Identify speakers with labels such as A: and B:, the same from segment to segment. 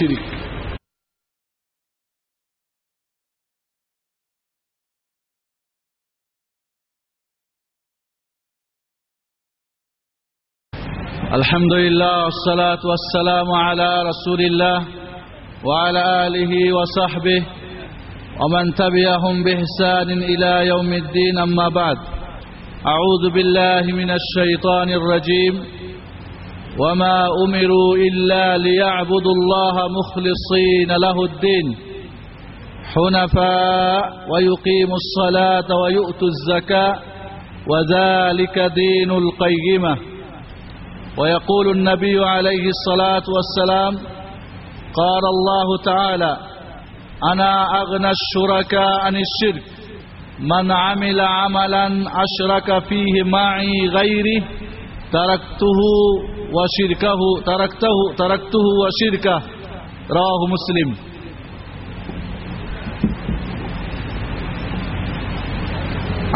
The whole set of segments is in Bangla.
A: الحمد لله والصلاة والسلام على رسول الله وعلى آله وصحبه ومن تبعهم بإحسان إلى يوم الدين أما بعد. أعوذ بالله من الشيطان الرجيم. وما أمروا إلا ليعبدوا الله مخلصين له الدين حنفاء ويقيموا الصلاة ويؤتوا الزكاة وذلك دين القيمة. ويقول النبي عليه الصلاة والسلام قال الله تعالى أنا أغنى الشركاء عن الشرك من عمل عملا أشرك فيه معي غيره تركته وشركه تركته تركته وشركه رواه مسلم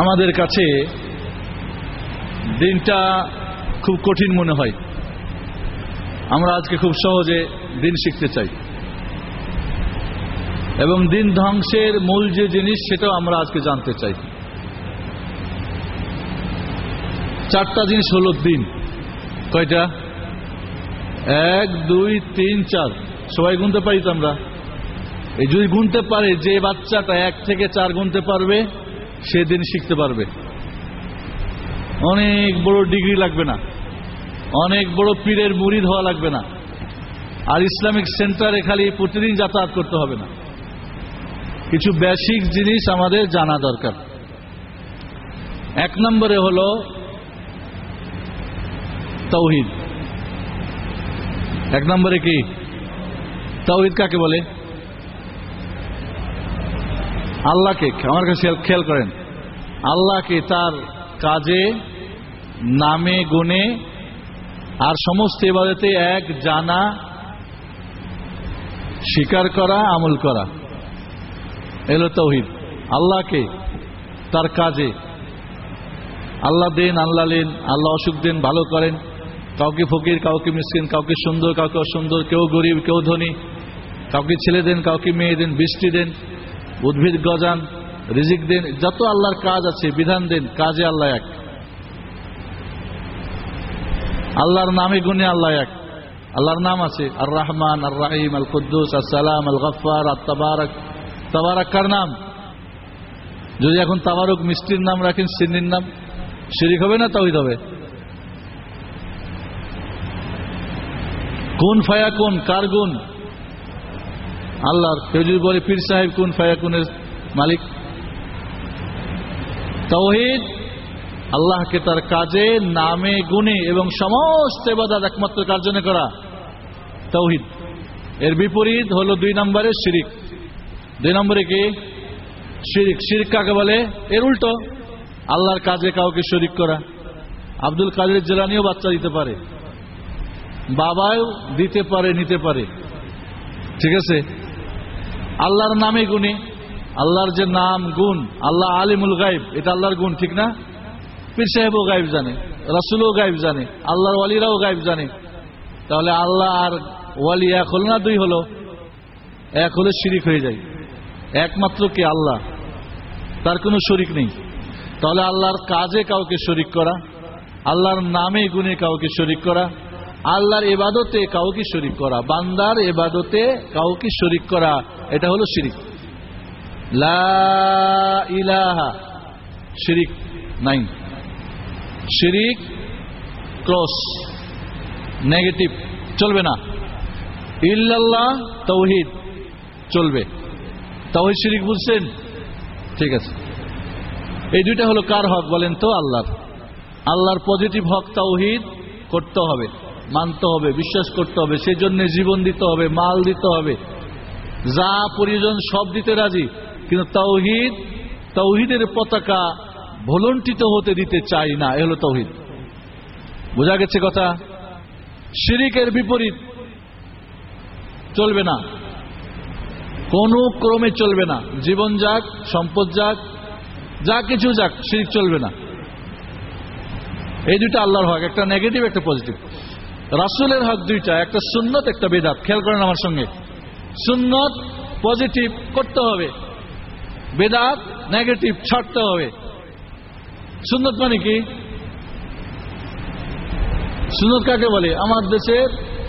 A: আমাদের কাছে দিনটা খুব কঠিন মনে হয় আমরা আজকে খুব সহজে দিন শিখতে চাই এবং দিন ধ্বংসের মূল যে জিনিস সেটাও আমরা আজকে জানতে চাই চারটা জিনিস হলো দিন কয়টা এক, দুই, তিন, চার। সবাই গুনতে পারি তো আমরা? এই যদি গুনতে পারে, যে বাচ্চাটা এক থেকে চার গুনতে পারবে সেদিন শিখতে পারবে। অনেক বড় ডিগ্রি লাগবে না। অনেক বড় পীরের মুড়ি হওয়া লাগবে না। আর ইসলামিক সেন্টারে খালি প্রতিদিন যাতায়াত করতে হবে না। কিছু বেসিক জিনিস আমাদের জানা দরকার। এক নম্বরে হল তৌহিদ। এক নম্বরে কি? তৌহিদ কাকে বলে? আল্লাহকে, আমার কাছে খেয়াল করেন। আল্লাহকে তার কাজে, নামে, গুণে আর সমস্ত এবাদতে এক জানা, স্বীকার করা, আমল করা। এলো তৌহিদ আল্লাহকে তার কাজে, আল্লাহ দেন, আল্লাহ লেন আল্লাহ অসুখ দেন, ভালো করেন। কাউকে ফকির, কাউকে মিসকিন, কাউকে সুন্দর, কাউকে অসুন্দর, কেউ গরিব, কেউ ধনী, কাউকে ছেলে দেন, কাউকে মেয়ে দেন, বৃষ্টি দেন, উদ্ভিদ গজান, রিজিক দেন, যত আল্লাহর কাজ আছে, বিধান দেন, কাজে আল্লাহ এক। আল্লাহর নামে গুণে আল্লাহ এক। আল্লাহর নাম আছে আর রহমান আর রাহিম আল কুদ্দুস আর সালাম আল গফার আর তাবারক তাবারক কার নাম? যদি এখন তাবারক মিষ্টির নাম রাখেন, সিন্নির নাম, শিরিক হবে না তাওহিদ হবে? কোন ফায়া কোন? কার গুণ? আল্লাহর। কেউ বলে, পীর সাহেব কোন ফায়া কোনের মালিক? তৌহিদ আল্লাহকে তার কাজে, নামে, গুণে এবং সমস্ত এবাদাত একমাত্র কার জন্য করা? তৌহিদ এর বিপরীত হলো দুই নম্বরে শিরিক। দুই নম্বরে কি? শিরিক। শিরিক কাকে বলে? এর উল্টো। আল্লাহর কাজে কাউকে শরিক করা। আব্দুল কাদের জেলানিও বাচ্চা দিতে পারে। বাবাও দিতে পারে, নিতে পারে। ঠিক আছে? আল্লাহর নামে গুণে, আল্লাহর যে নাম গুণ, আল্লাহ আলিমুল গাইব এটা আল্লাহর গুণ, ঠিক না? পীর সাহেবও গাইব জানে, রাসুলও গাইব জানে, আল্লাহর ওয়ালিরাও গাইব জানে। তাহলে আল্লাহ আর ওয়ালি এক হলো না দুই হলো? এক হলে শিরিক হয়ে যায়। একমাত্র কে? আল্লাহ। তার কোনো শরিক নেই। তাহলে আল্লাহর কাজে কাউকে শরিক করা, আল্লাহর নামে গুণে কাউকে শরিক করা আল্লাহর এবাদতে কাউকে শরিক করা, বান্দার এবাদতে কাউকে শরিক করা, এটা হলো শিরিক। ইলাহা, শিরিক নাই। শিরিক ক্রস, নেগেটিভ, চলবে না। ইল্লাল্লাহ তৌহিদ চলবে। তৌহিদ শিরিক বুঝছেন? ঠিক আছে। এই দুইটা হলো কার হক বলেন তো? আল্লাহর। আল্লাহর পজিটিভ হক তৌহিদ করতে হবে। মানতে হবে, বিশ্বাস করতে হবে, সেজন্য জীবন দিতে হবে, মাল দিতে হবে। যা প্রয়োজন সব দিতে রাজি, কিন্তু তৌহিদ, তৌহিদের পতাকা ভলন্টিত হতে দিতে চাই না, এ হলো তৌহিদ। বোঝা গেছে কথা? শিরিকের বিপরীত চলবে না। কোনো ক্রমে চলবে না। জীবন যাক, সম্পদ যাক, যা কিছু যাক, শিরিক চলবে না। এই দুটো আল্লাহর হক, একটা নেগেটিভ একটা পজিটিভ রাসুলের হক দুইটা, একটা সুন্নত, একটা বেদাত। খেয়াল করেন আমার সঙ্গে। সুন্নত পজিটিভ করতে হবে। বেদাত নেগেটিভ ছাড়তে হবে। সুন্নত মানে কি? সুন্নত কাকে বলে? আমার দেশের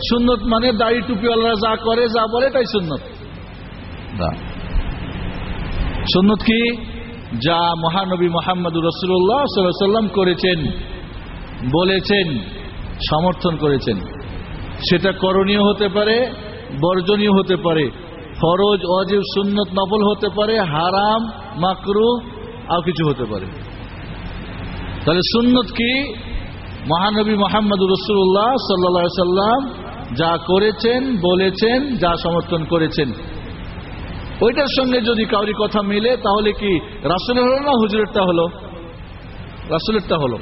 A: সুন্নত মানে দাড়ি টুপিওয়ালারা যা করে, যা বলে, তাই সুন্নত। সুন্নত কি? যা মহানবী মোহাম্মদ রসুল্লাহ সাল্লাম করেছেন, বলেছেন। সমর্থন করেছেন। সেটা করণীয় হতে পারে, বর্জনীয় হতে পারে। ফরজ অজীব সুন্নত নফল হতে পারে, হারাম, মাকরু আর কিছু হতে পারে। তাহলে সুন্নত কি? মহানবী মোহাম্মদ রসুল্লাহ সাল্লা সাল্লাম যা করেছেন, বলেছেন, যা সমর্থন করেছেন। ওইটার সঙ্গে যদি কাউরি কথা মিলে, তাহলে কি রাসুলের হলো না হুজুরেরটা হলো? রাসুলেরটা হলো।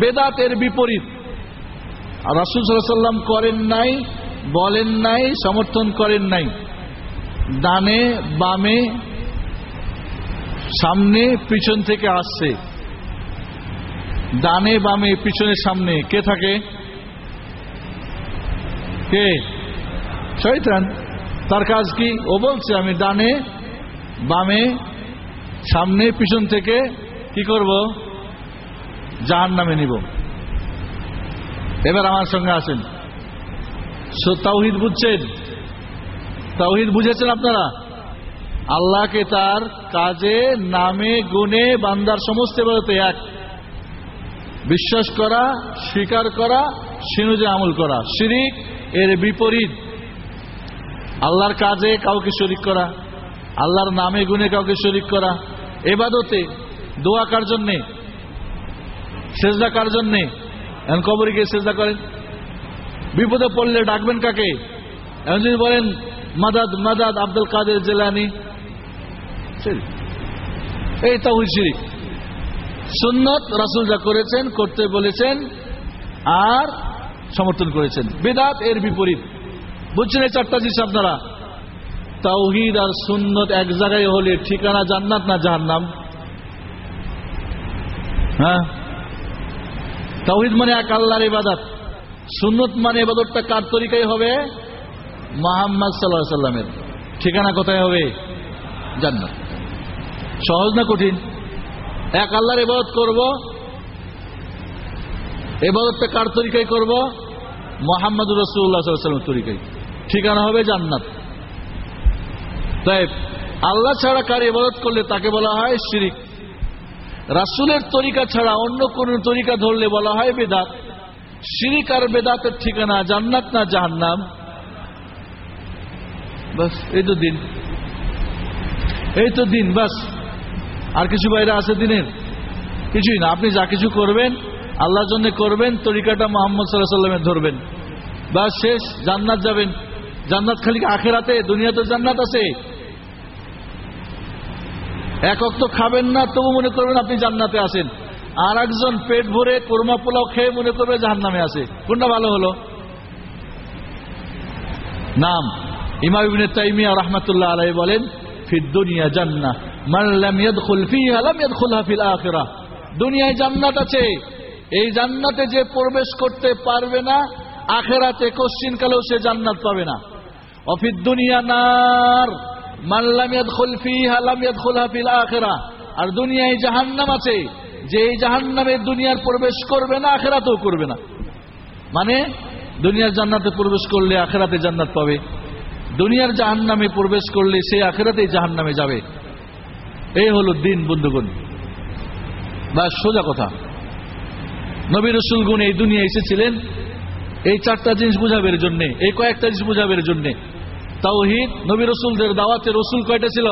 A: বেদাতের বিপরীত। আর রাসুল সাল্লাম করেন নাই, বলেন নাই, সমর্থন করেন নাই। ডানে, বামে, সামনে, পিছন থেকে আসছে। ডানে, বামে, পিছনে, সামনে, কে থাকে? কে? শৈতান তার কাজ কি? ও বলছে, আমি ডানে, বামে, সামনে, পিছন থেকে কি করব? জাহান নামে নিব। এবার আমার সঙ্গে আসেন। তাওহিদ বুঝছেন? তাওহিদ বুঝেছেন আপনারা? আল্লাহকে তার কাজে, নামে, গুণে, বান্দার সমস্ত এবারতে এক। বিশ্বাস করা, স্বীকার করা, সিনুজে আমল করা। শিরিক এর বিপরীত। আল্লাহর কাজে কাউকে শরিক করা, আল্লাহর নামে, গুণে কাউকে শরিক করা। এবাদতে দোয়া কার জন্যে? সেজদা কার জন্যে? এখন কবরে গিয়ে সেজদা করেন। বিপদে পড়লে ডাকবেন কাকে? এখন যদি বলেন, মাদাদ মাদাদ আব্দুল কাদের জেলানি। এই তাহিদ শিরিক সুন্নত রাসুল যা করেছেন, করতে বলেছেন, আর সমর্থন করেছেন। বেদাত এর বিপরীত। বুঝছেন এই চারটা জিনিস আপনারা? তাওহিদ আর সুন্নত এক জায়গায় হলে ঠিকানা জান্নাত না জাহান্নাম? হ্যাঁ? তাওহিদ মানে এক আল্লাহর ইবাদত। সুন্নত মানে এবাদতটা কার তরিকায় হবে? মোহাম্মদ সাল্লাহ সাল্লামের। ঠিকানা কোথায় হবে? জান্নাত। সহজ না কঠিন? এক আল্লাহর এবাদত করব। এবাদতটা কার তরিকায় করব? মোহাম্মদ রসুল্লাহ সাল্লামের তরিকায়। ঠিকানা হবে জান্নাত। তাই আল্লাহ ছাড়া কার ইবাদত করলে তাকে বলা হয় শিরিক। রাসুলের তরিকা ছাড়া অন্য কোন তরিকা ধরলে বলা হয় বেদাত। শিরিক আর বেদাতের ঠিকানা জান্নাত না জাহান্নাম? বাস, এই তো দিন। এই তো দিন, বাস। আর কিছু বাইরে আছে দিনের? কিছুই না। আপনি যা কিছু করবেন, আল্লাহর জন্য করবেন, তরিকাটা মোহাম্মদ সাল্লাহ সাল্লামের ধরবেন। বাস, শেষ। জান্নাত যাবেন। জান্নাত খালি আখেরাতে দুনিয়াতে জান্নাত আছে। এক তো খাবেন না, তবু মনে করবেন আপনি জান্নাতে আসেন। আর একজন পেট ভরে কোরমা পোলাও খেয়ে মনে করবে জাহান নামে আসে। কোনটা ভালো হলো? নাম, ইমাম ইবনে তাইমিয়া রাহমাতুল্লাহ আলাইহি বলেন ইয়াদখুলহা ফিল দুনিয়ায় জান্নাত আছে। এই জান্নাতে যে প্রবেশ করতে পারবে না, আখেরাতে কোশ্চিন কালেও সে জান্নাত পাবে না। অফিদ দুনিয়া নার। আখিরাহ আর দুনিয়ায় জাহান্নাম আছে যে এই জাহান্নামে দুনিয়ার প্রবেশ করবে না, আখেরাতেও করবে না। মানে দুনিয়ার জান্নাতে প্রবেশ করলে আখেরাতে জান্নাত পাবে। দুনিয়ার জাহান্নামে প্রবেশ করলে সে আখেরাতেই জাহান্নামে যাবে। এই হলো দিন, বন্ধুগণ। বা সোজা কথা। নবী রসুল গুণ এই দুনিয়া এসেছিলেন। এই চারটা জিনিস বুঝাবের জন্য, এই কয়েকটা জিনিস বুঝাবের জন্য। তাওহিদ নবী রসুলদের, দাওয়াতে রসুল কয়টা ছিল?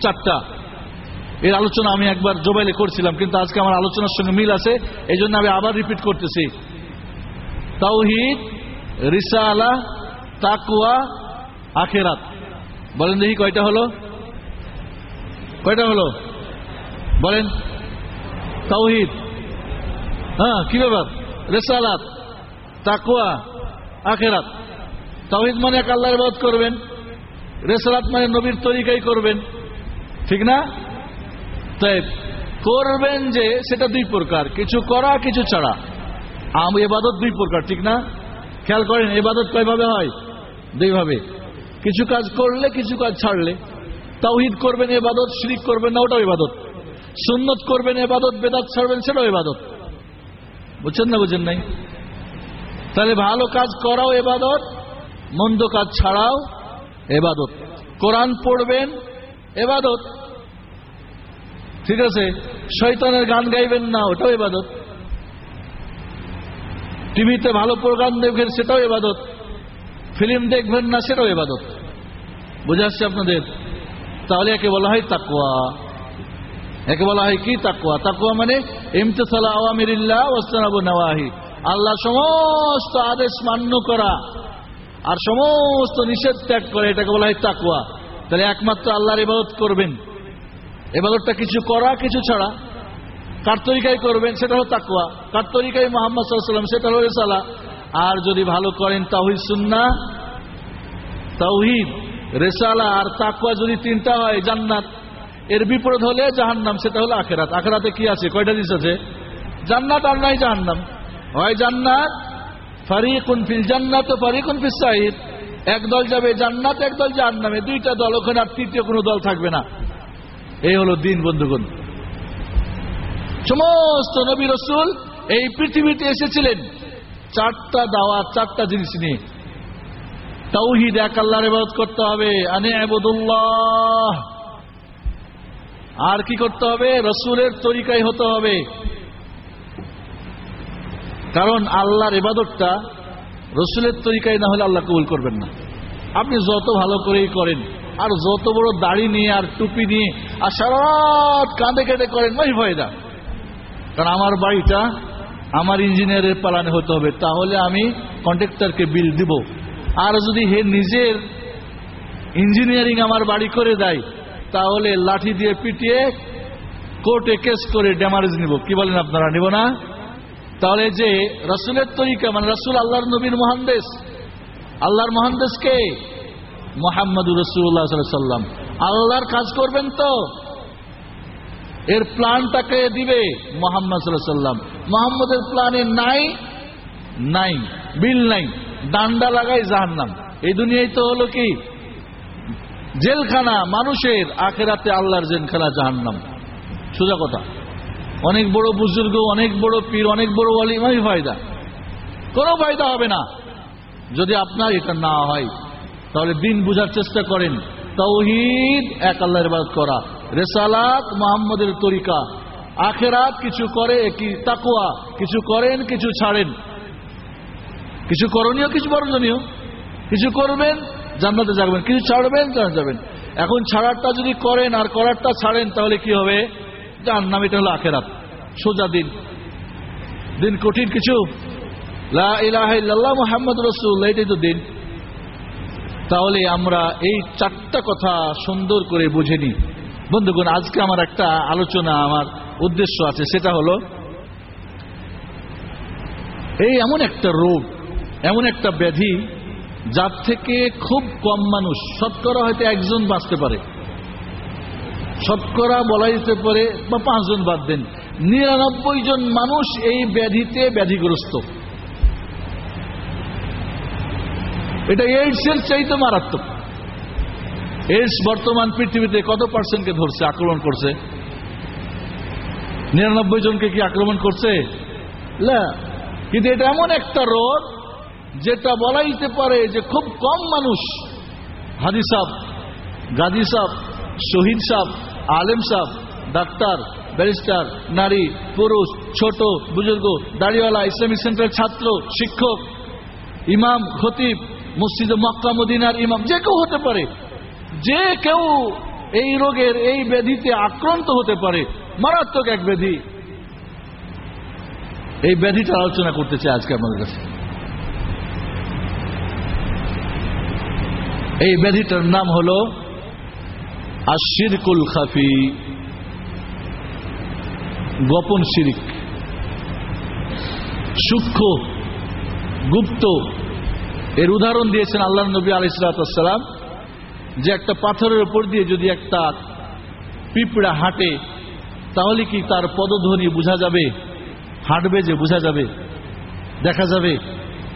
A: চারটা। এর আলোচনা আমি একবার জোবাইলে করছিলাম, কিন্তু আজকে আমার আলোচনার সঙ্গে মিল আছে এই জন্য আমি আবার রিপিট করতেছি। তাওহিদ রিসা আলা তাকুয়া আখেরাত। বলেন দেখি কয়টা হলো? কয়টা হলো? বলেন। তাওহিদ। হ্যাঁ কি ব্যাপার? রেসালাত তাকুয়া আখেরাত। তাওহিদ মানে এক আল্লাহর ইবাদত করবেন। রেসালাত মানে নবীর তরিকাই করবেন। ঠিক না? তাই করবেন যে সেটা দুই প্রকার, কিছু করা, কিছু ছাড়া। আম এবাদত দুই প্রকার, ঠিক না? খেয়াল করেন এবাদত কয়ভাবে হয়? দুইভাবে। কিছু কাজ করলে, কিছু কাজ ছাড়লে। তাওহিদ করবেন এবাদত শিরিক করবেন না, ওটাও এবাদত সুন্নত করবেন এবাদত বেদাত ছাড়বেন, সেটাও এবাদত বুঝছেন না, বুঝেন নাই? তাহলে ভালো কাজ করাও এবাদত মন্দ কাজ ছাড়াও এবাদত। কোরআন পড়বেন, এবাদত। ঠিক আছে? শৈতানের গান গাইবেন না, ওটাও এবাদত। টিভিতে ভালো প্রোগ্রাম দেখবেন, সেটাও এবাদত। ফিল্ম দেখবেন না, সেটাও এবাদত। বুঝে আপনাদের? তাহলে একে বলা হয় তাকুয়া একে বলা হয় কি তাকুয়া তাকুয়া মানে ইমতেসালা আওয়ামিরিল্লাহ ওয়াস্তানাবু নওয়াহি। আল্লাহ সমস্ত আদেশ মান্য করা। আর সমস্ত নিষেধ ত্যাগ করে, এটাকে বলা হয় তাকুয়া তাহলে একমাত্র আল্লাহর ইবাদত করবেন। এবাদতটা কিছু করা, কিছু ছাড়া। কার তরিকায় করবেন, সেটা হলো তাকুয়া কার তরিকায় মোহাম্মদ সাল্লাম সেটা হলো রেসালা। আর যদি ভালো করেন তাহিদ সুন্না তাওহিদ, রেসালা আর তাকুয়া যদি তিনটা হয়, জান্নাত। এর বিপরীত হলে জাহান্নাম, সেটা হলো আখেরাত। আখেরাতে কি আছে? কয়টা জিনিস আছে? জান্নাত আর নাই জাহান্নাম। হয় জান্নাত ফারিকুন ফিল জান্নাত ফারিকুন ফিস সাইদ। এক দল যাবে জান্নাত, এক দল জাহান্নামে। দুইটা দল, ওখানে আর তৃতীয় কোনো দল থাকবে না। এই হলো দিন, বন্ধুগণ। সমস্ত নবী রসুল এই পৃথিবীতে এসেছিলেন চারটা দাওয়া চারটা জিনিস নিয়ে। তাওহিদ এক আল্লাহর ইবাদত করতে হবে। আনে আবুদুল্লাহ। আর কি করতে হবে? রসুলের তরিকায় হতে হবে। কারণ আল্লাহর ইবাদতটা রসুলের তরিকায় না হলে আল্লাহ কবুল করবেন না। আপনি যত ভালো করেই করেন, আর যত বড় দাড়ি নিয়ে, আর টুপি নিয়ে, আর সারা রাত কাঁদে কেটে করেন ওই ফয়দা কারণ আমার বাড়িটা আমার ইঞ্জিনিয়ারের পালানে হতে হবে, তাহলে আমি কন্ট্রাক্টরকে বিল দিব। আর যদি হে নিজের ইঞ্জিনিয়ারিং আমার বাড়ি করে দেয়, তাহলে লাঠি দিয়ে পিটিয়ে কোর্টে কেস করে ড্যামারেজ নিব। কি বলেন আপনারা, নিব না? তাহলে যে রসুলের তরিকা মানে রসুল আল্লাহর নবীর মহান্দেশ আল্লাহর মহান্দেশকে মোহাম্মদুর রসুল্লাহ সাল্লাম আল্লাহর কাজ করবেন তো। এর প্ল্যানটাকে দিবে মোহাম্মদ সাল্লাম মোহাম্মদের প্ল্যানে নাই নাই, বিল নাই। ডান্ডা লাগাই জাহান্নাম। এই দুনিয়ায় তো হলো কি? জেলখানা, মানুষের। আখেরাতে আল্লাহর জেলখানা জাহান্নাম। সোজা কথা। অনেক বড় বুজুর্গ, অনেক বড় পীর, অনেক বড় অলিমাই ফায়দা। কোনো ফায়দা হবে না। যদি আপনার এটা না হয়, তাহলে দিন বুঝার চেষ্টা করেন। তৌহিদ এক আল্লাহর বাদ করা। রেসালাত মোহাম্মদের তরিকা। আখেরাত কিছু করে কি তাকুয়া কিছু করেন, কিছু ছাড়েন। কিছু করণীয়, কিছু বর্জনীয় কিছু করবেন, জান্নাতে যাবেন। কিছু ছাড়বেন যাবেন। এখন ছাড়ারটা যদি করেন আর করারটা ছাড়েন, তাহলে কি হবে? জাহান্নাম এটা হলো আখেরাত। সোজা দিন। দিন কঠিন কিছু। লা ইলাহা ইল্লাল্লাহ এটাই তো দিন। তাহলে আমরা এই চারটা কথা সুন্দর করে বুঝে নিই। বন্ধুগণ, আজকে আমার একটা আলোচনা, আমার উদ্দেশ্য আছে, সেটা হলো, এই এমন একটা রোগ, এমন একটা ব্যাধি, যার থেকে খুব কম মানুষ, শতকরা হয়তো একজন বাঁচতে পারে। শতকরা বলা যেতে পারে বা পাঁচজন বাদ দেন। নিরানব্বই জন মানুষ এই ব্যাধিতে ব্যাধিগ্রস্ত। এটা এইডসের চাইতে মারাত্মক। এইডস বর্তমান পৃথিবীতে কত পার্সেন্টকে ধরছে, আক্রমণ করছে? নিরানব্বই জনকে কি আক্রমণ করছে? কিন্তু এটা এমন একটা রোগ যেটা বলা যেতে পারে যে খুব কম মানুষ হাদি সাহ গাজী সাহ শহীদ সাহ, আলেম সাহ, ডাক্তার, ব্যারিস্টার, নারী, পুরুষ, ছোট, বুজুর্গ, দাড়িওয়ালা, ইসলামিক সেন্টারের ছাত্র, শিক্ষক, ইমাম, খতিব, মসজিদে মক্কা, মদিনার ইমাম, যে কেউ হতে পারে। যে কেউ এই রোগের এই ব্যাধিতে আক্রান্ত হতে পারে। মারাত্মক এক ব্যাধি। এই ব্যাধিটা আলোচনা করতে চাই আজকে আমাদের কাছে। এই ব্যাধিটার নাম হল আশিরকুল খাফি। গোপন শিরিক। সূক্ষ্ম, গুপ্ত। এর উদাহরণ দিয়েছেন আল্লাহ নবী আলিসালাম যে একটা পাথরের উপর দিয়ে যদি একটা পিঁপড়া হাঁটে, তাহলে কি তার পদধ্বনি বোঝা যাবে? হাঁটবে যে বোঝা যাবে? দেখা যাবে?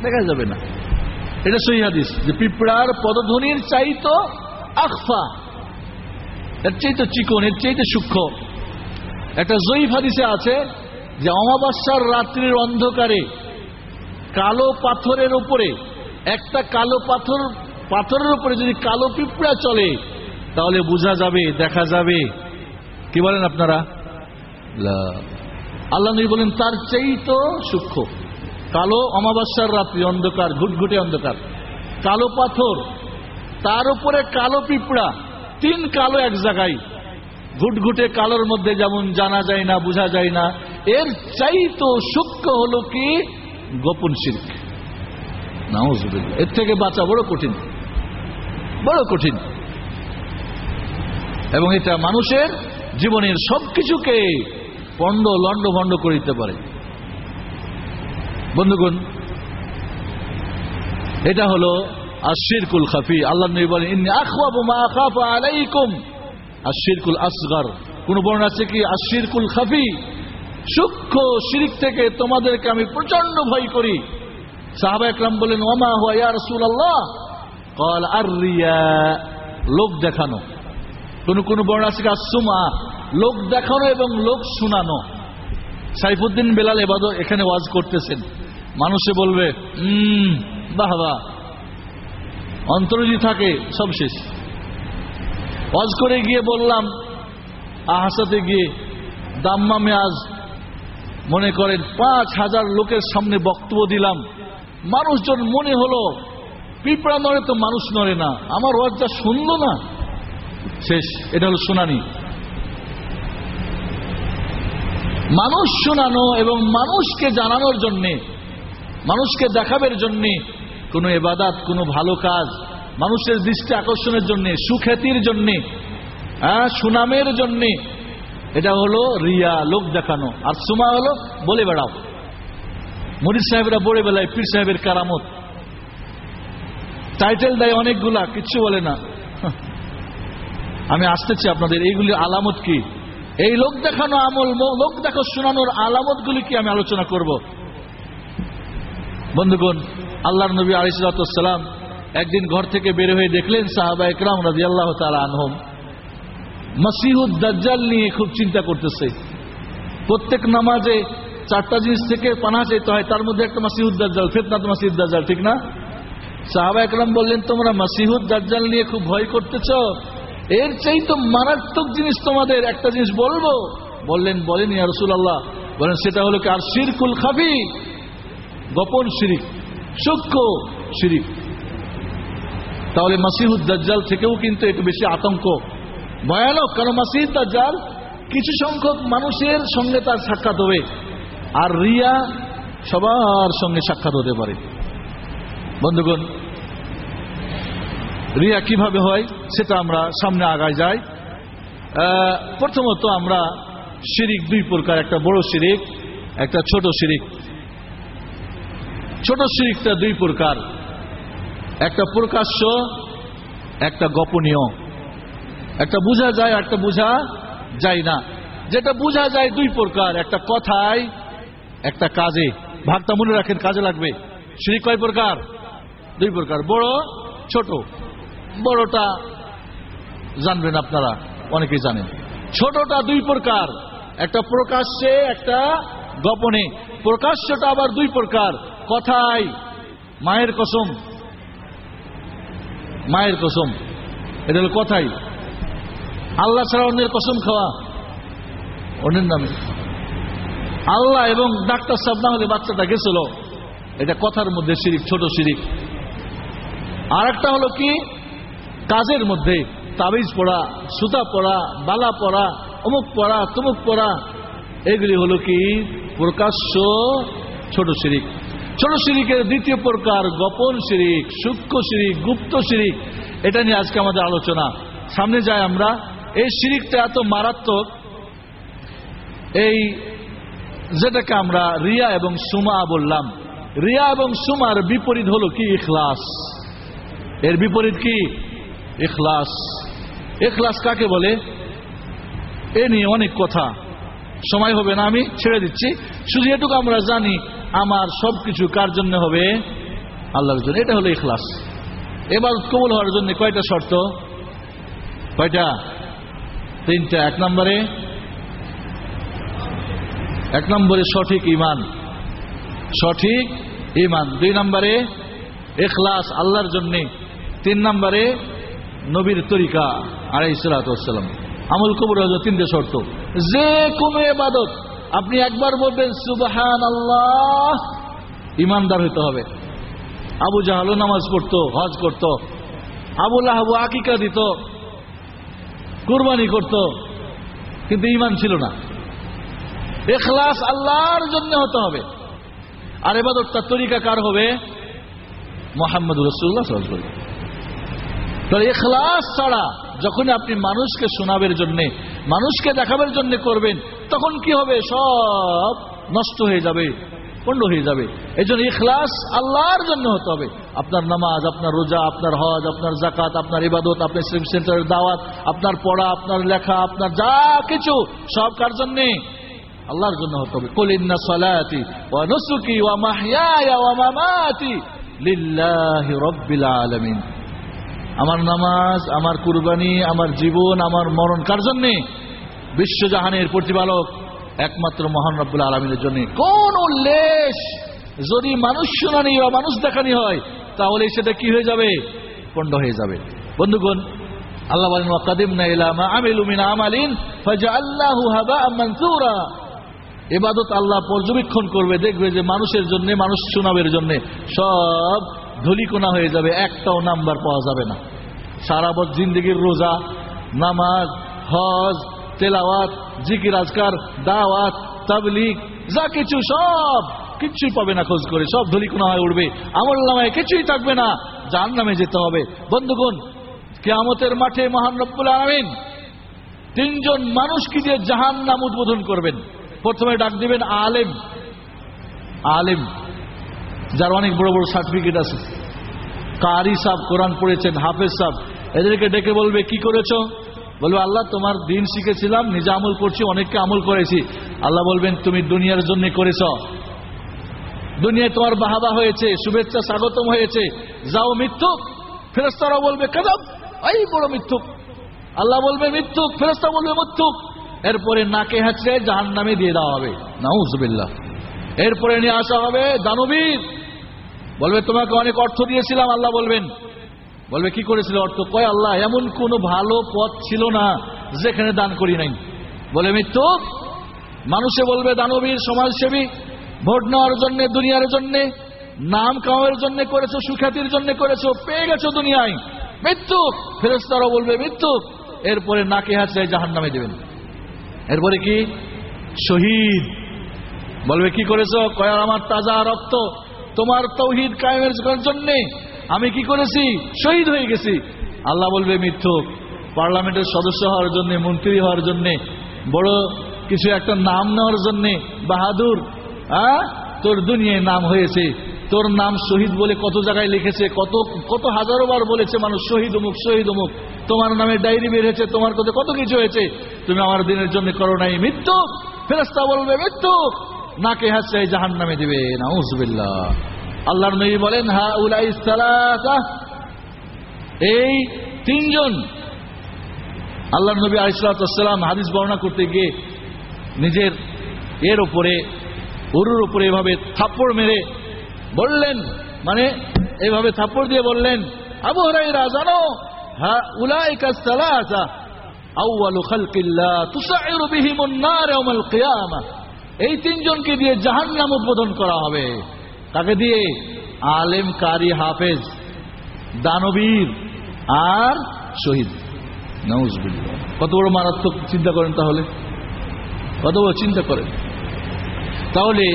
A: দেখা যাবে না। এটা সহি হাদিস, যে পিঁপড়ার পদধ্বনির চাইতো আখফা। এর চাইতে চিকন, এর চাইতে সূক্ষ্ম। একটা জয়ীফ হাদিসে আছে যে অমাবস্যার রাত্রির অন্ধকারে কালো পাথরের উপরে, একটা কালো পাথর, পাথরের উপরে যদি কালো পিঁপড়া চলে, তাহলে বোঝা যাবে, দেখা যাবে। কি বলেন আপনারা। আল্লাহ নবী বলেন, তার চাইতো সূক্ষ্ম। কালো অমাবস্যার রাত্রি, অন্ধকার, ঘুটঘুটে অন্ধকার। কালো পাথর, তার উপরে কালো পিঁপড়া। তিন কালো এক জায়গায়। ঘুটঘুটে কালোর মধ্যে যেমন জানা যায় না, বোঝা যায় না, এর চাইতো সূক্ষ্ম হলো কি? গোপন শিল্প এর থেকে বাঁচা বড় কঠিন। বড় কঠিন। এবং এটা মানুষের জীবনের সবকিছুকে পণ্ড লন্ড ভণ্ড করে দিতে পারে। বন্ধুগণ, এটা হলো আর শিরকুল খাফি। আল্লাহ নবী বলেন, ইন্নি আখওয়াবু মা আখাফা আলাইকুম। আর শিরকুল আসগর। কোন বর্ণ আছে কি? আর শিরকুল খাফি। সূক্ষ্ম শিরিক থেকে তোমাদেরকে আমি প্রচণ্ড ভয় করি। সাহাবা একরাম বলেন ওমা হুয়া ইয়া রাসূলুল্লাহ? কল আর রিয়া লোক দেখানো। কোন কোন বর্ণ আছে কি? সুমা লোক দেখানো এবং লোক শোনানো। সাইফুদ্দিন বেলাল এবাদত এখানে ওয়াজ করতেছেন। মানুষে বলবে হুম বাহ বাহ। বাহ অন্তরজি থাকে, সব শেষ। ওয়াজ করে গিয়ে বললাম, আহাসাতে গিয়ে দাম্মামে আজ মনে করেন পাঁচ হাজার লোকের সামনে বক্তব্য দিলাম। মানুষজন মনে হলো, পিঁপড়া নড়ে তো মানুষ নড়ে না, আমার ওয়াজটা শুনলো না। শেষ, এটা হলো শোনানি। মানুষ শোনানো এবং মানুষকে জানানোর জন্যে, মানুষকে দেখাবের জন্যে কোনো এবাদাত কোনো ভালো কাজ, মানুষের দৃষ্টি আকর্ষণের জন্য, সুখ্যাতির জন্যে হ্যাঁ সুনামের জন্যে, এটা হলো রিয়া, লোক দেখানো। আর সুমা হলো বলে বেড়াও। মরিদ সাহেবরা বলে বেলায় পীর সাহেবের কারামত। টাইটেল দেয় অনেকগুলা, কিচ্ছু বলে না। আমি আসতেছি আপনাদের এইগুলি আলামত কি? এই লোক দেখানো আমল, লোক দেখো, শোনানোর আলামতগুলি কি আমি আলোচনা করব? বন্ধুগণ আল্লাহর নবী আলিসালাম একদিন ঘর থেকে বের হয়ে দেখলেন সাহাবা একরাম রাজি আল্লাহ আনহম। মাসিহুদ দাজ্জাল নিয়ে খুব চিন্তা করতেছে। প্রত্যেক নামাজে চারটা জিনিস থেকে পানা চাইতে হয়, তার মধ্যে একটা মাসিহুদ দাজ্জাল, ফেতনাত মাসিহুদ দাজ্জাল, ঠিক না? সাহাবা একরাম বললেন, তোমরা মাসিহুদ দাজ্জাল নিয়ে খুব ভয় করতেছ? এর চাই তো মারাত্মক জিনিস তোমাদের একটা জিনিস বলব? বললেন, বলেন ইয়া আল্লাহ বলেন, সেটা হলো কি, আর শিরকুল খাবি গোপন শিরিক। সূক্ষ্ম শিরিক তাহলে মাসিহুদ দাজ্জাল থেকেও কিন্তু একটু বেশি আতঙ্ক। ভয়ানক, কারণ মাসিহুদ দাজ্জাল কিছু সংখ্যক মানুষের সঙ্গে তার সাক্ষাৎ হবে, আর রিয়া সবার সঙ্গে সাক্ষাৎ হতে পারে। বন্ধুগণ, রিয়া কীভাবে হয় সেটা আমরা সামনে আগায় যাই। প্রথমত আমরা শিরিক দুই প্রকার, একটা বড় শিরিক, একটা ছোট শিরিক। ছোট শিরিকটা দুই প্রকার। একটা প্রকাশ্য, একটা গোপনীয়। একটা বোঝা যায়, একটা বোঝা যায় না। যেটা বোঝা যায় দুই প্রকার, একটা কথায়, একটা কাজে। ভাগটা মনে রাখেন, কাজে লাগবে। শিরিক কয় প্রকার? দুই প্রকার। বড়, ছোট। বড়টা জানবেন আপনারা, অনেকেই জানেন। ছোটটা দুই প্রকার, একটা প্রকাশ্যে, একটা গোপনে। প্রকাশ্যটা আবার দুই প্রকার। কথায় মায়ের কসম। মায়ের কসম। এটা হলো কথাই। আল্লাহ ছাড়া অন্যের কসম খাওয়া অন্যের নামে। আল্লাহ এবং ডাক্তার সাহেব না হলে বাচ্চাটা গেছিল। এটা কথার মধ্যে শিরিক, ছোট শিরিক। আর একটা হলো কি? কাজের মধ্যে তাবিজ পড়া, সুতা পড়া, বালা পড়া, অমুক পড়া, তমুক পড়া। এগুলি হলো কি? প্রকাশ্য ছোট শিরিক। ছোট শিরিকের দ্বিতীয় প্রকার গোপন শিরিক সূক্ষ্ম শিরিক গুপ্ত শিরিক এটা নিয়ে আজকে আমাদের আলোচনা। সামনে যাই আমরা। এই শিরিকটা এত মারাত্মক, এই যেটাকে আমরা রিয়া এবং সুমা বললাম। রিয়া এবং সুমার বিপরীত হলো কি? ইখলাস। এর বিপরীত কি? ইখলাস। ইখলাস কাকে বলে? এ নিয়ে অনেক কথা। সময় হবে না, আমি ছেড়ে দিচ্ছি। শুধু এটুকু আমরা জানি আমার সবকিছু কার জন্য হবে? আল্লাহর জন্য। এটা হলো ইখলাস। এবার কবুল হওয়ার জন্য কয়টা শর্ত? কয়টা? তিনটা। এক নম্বরে এক নম্বরে সঠিক ইমান সঠিক ইমান দুই নম্বরে এখলাস আল্লাহর জন্যে। তিন নম্বরে, নবীর তরিকা আড়াই সালাতাম আমল কবুর হল তিনটে শর্ত। যে কোনো এবাদত আপনি একবার বলবেন সুবাহান আল্লাহ ইমানদার হইতে হবে। আবু জাহালো নামাজ পড়তো, হজ করত। আবুল আহাবু আকিকা দিত, কুরবানি করত। কিন্তু ইমান ছিল না। এখলাস আল্লাহর জন্য হতে হবে। আর এবাদতটার তরিকা কার হবে? মোহাম্মদ রসুল্লাহ সহজ তাহলে এখলাস ছাড়া যখন আপনি মানুষকে শোনাবের জন্য, মানুষকে দেখাবার জন্য করবেন, তখন কি হবে? সব নষ্ট হয়ে যাবে, পণ্ড হয়ে যাবে। এই জন্য ইখলাস আল্লাহর জন্য হতে হবে। আপনার নামাজ, আপনার রোজা, আপনার হজ, আপনার জাকাত আপনার ইবাদত, আপনার ইসলাম সেন্টারের দাওয়াত, আপনার পড়া, আপনার লেখা, আপনার যা কিছু, সব কার জন্যে? আল্লাহর জন্য হতে হবে। কলিন্না সালাতি ওয়া নুসুকি ওয়া মাহইয়ায়া ওয়া মামাতি লিল্লাহি রাব্বিল আলামিন। আমার নামাজ, আমার কুরবানি, আমার জীবন, আমার মরণ কার জন্যে? বিশ্বজাহানের প্রতিপালক, একমাত্র মহান রব্বুল আলমিনের জন্য। কোন উল্লেশ যদি মানুষ শুনানি বা মানুষ দেখানি হয়, তাহলে সেটা কি হয়ে যাবে? পণ্ড হয়ে যাবে। বন্ধুগণ, আল্লাহ বলেন, ওয়াকাদিমনা ইলা মা আমিলু মিন আমালিন ফাজআলনাহু হাবাআম মানসুরা। এবাদত আল্লাহ পর্যবেক্ষণ করবে, দেখবে যে মানুষের জন্য, মানুষ শোনাবের জন্য সব ধলিকোনা হয়ে যাবে, একটাও নাম্বার পাওয়া যাবে না। সারা বছর জিন্দগির রোজা, নামাজ, হজ, তেলাওয়াত, জিকির, আজকার, দাওয়াত তাবলিক যা কিছু সব কিচ্ছুই পাবে না খোঁজ করে, সব ধলিকোনা হয়ে উঠবে। আমল নামায় কিছুই থাকবে না যার নামে যেতে হবে। বন্ধুগণ, কেয়ামতের মাঠে মহান রব্বুল আলমিন তিনজন মানুষকে দিয়ে জাহান নাম উদ্বোধন করবেন। প্রথমে ডাক দিবেন আলেম। আলেম। যার অনেক বড় বড় সার্টিফিকেট আছে। কারি সাহ কোরআন পড়েছেন, হাফেজ সাহ এদেরকে ডেকে বলবে, কি করেছ? বলবে, আল্লাহ, তোমার দিন শিখেছিলাম, নিজে আমল করছি, অনেককে আমল করেছি। আল্লাহ বলবেন, তুমি দুনিয়ার জন্য করেছ। দুনিয়ায় তোমার বাহাবা হয়েছে, শুভেচ্ছা স্বাগতম হয়েছে। যাও মিথ্যুক ফেরস্তারা বলবে কাদাব এই বড় মিথ্যুক। আল্লাহ বলবে, মিথ্যুক ফেরস্তা বলবে, মিথ্যুক। এরপরে নাকে হাঁচড়ে জাহান নামে দিয়ে দেওয়া হবে। না নাউজবিল্লাহ। এরপরে নিয়ে আসা হবে দানবীর। বলবে, তোমাকে অনেক অর্থ দিয়েছিলাম, আল্লাহ বলবেন। বলবে, কি করেছিল অর্থ? কয়, আল্লাহ, এমন কোন ভালো পথ ছিল না যেখানে দান করি নাই। বলে, মৃত্যু? মানুষে বলবে, দানবীর, সমাজসেবী, ভোট নেওয়ার জন্য, দুনিয়ার জন্য, নাম কামের জন্য করেছ, সুখ্যাতির জন্য করেছ, পেয়ে গেছো দুনিয়ায়। মৃত্যু! ফেরস্তারও বলবে, মৃত্যু! এরপরে নাকে হাসে জাহান নামে দেবেন। এরপরে কি? শহীদ। বলবে, কি করেছ? কয়ার আমার তাজা রক্ত তোমার তৌহিদ কায়েমের জন্য আমি কি করেছি? শহীদ হয়ে গেছি। আল্লাহ বলবে, মিথ্যুক। পার্লামেন্টের সদস্য হওয়ার জন্য, মন্ত্রী হওয়ার জন্য, বড় কিছু একটা নাম নেওয়ার জন্য, বাহাদুর হ্যাঁ তোর দুনিয়ায় নাম হয়েছে। তোর নাম শহীদ বলে কত জায়গায় লিখেছে, কত কত হাজারো বার বলেছে মানুষ, শহীদ অমুক শহীদ অমুক। তোমার নামে ডায়েরি বের হয়েছে, তোমার কত কত কিছু হয়েছে। তুমি আমার দিনের জন্য করো নাই মৃত্যু ফেরস্তা বলবে মৃত্যু নাকে হাসছে জাহান নামে দিবে। নাউজবিল্লাহ। আল্লাহর নবী বলেন হা উলাই এই তিনজন। আল্লাহ নবী আলিসাল্লাম হাদিস বর্ণনা করতে গিয়ে নিজের এর ওপরে গরুর ওপরে এভাবে থাপ্পড় মেরে বললেন। মানে এভাবে থাপ্পড় দিয়ে বললেন, আবু হরাইরা জানো উলাইকা আউয়ালু খালকিল্লাহ তুসাইরু বিহিমুন নার ইয়াউমাল কিয়ামাহ এই তিনজনকে দিয়ে জাহান নাম উদ্বোধন করা হবে। তাকে দিয়ে আলেম, কারি, হাফেজ, দানবীর আর শহীদ। কত বড় মারাত্মক চিন্তা করেন তাহলে? কত বড় চিন্তা করেন? তাহলে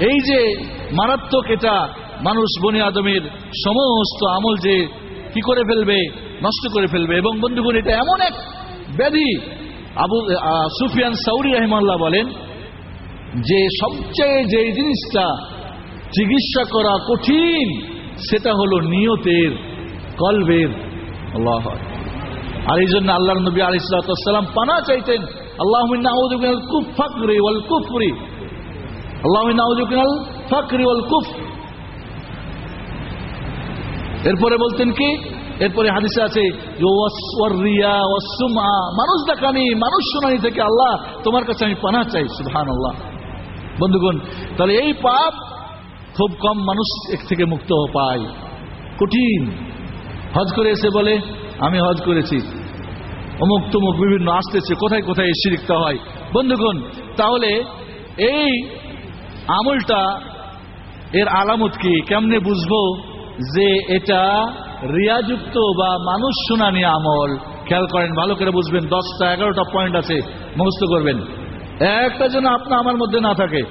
A: এই যে মারাত্মক এটা মানুষ বনি আদমের সমস্ত আমল যে কি করে ফেলবে, নষ্ট করে ফেলবে এবং বন্ধুগণ, এটা এমন এক ব্যাধি। আবু সুফিয়ান সাউরি রহমাল্লাহ বলেন যে সবচেয়ে যে জিনিসটা চিকিৎসা করা কঠিন, সেটা হলো নিয়তের, কলবের। আল্লাহ আর এই জন্য আল্লাহ নবী আলিসাল্লাম পানা চাইতেন আল্লাহ কুফ ফাকরি ওয়াল কুফরি। আল্লাহ ফাকরি ওয়াল কুফ এরপরে বলতেন কি? এরপরে হাদিসে আছে মানুষ দেখানি, মানুষ শোনানি থেকে আল্লাহ তোমার কাছে আমি পানা চাই। সুবহান আল্লাহ বন্ধুগণ, তাহলে এই পাপ খুব কম মানুষ এর থেকে মুক্ত পায়। কঠিন। হজ করে এসে বলে, আমি হজ করেছি। অমুক তমুক বিভিন্ন আসতেছে, কোথায় কোথায় এসে লিখতে হয়? বন্ধুগণ, তাহলে এই আমলটা, এর আলামত কি? কেমনে বুঝব যে এটা রিয়াযুক্ত বা মানুষ শুনানি আমল? খেয়াল করেন, ভালো করে বুঝবেন, দশটা এগারোটা পয়েন্ট আছে, মুখস্থ করবেন। একটা যেন আপনা আমার মধ্যে না থাকে।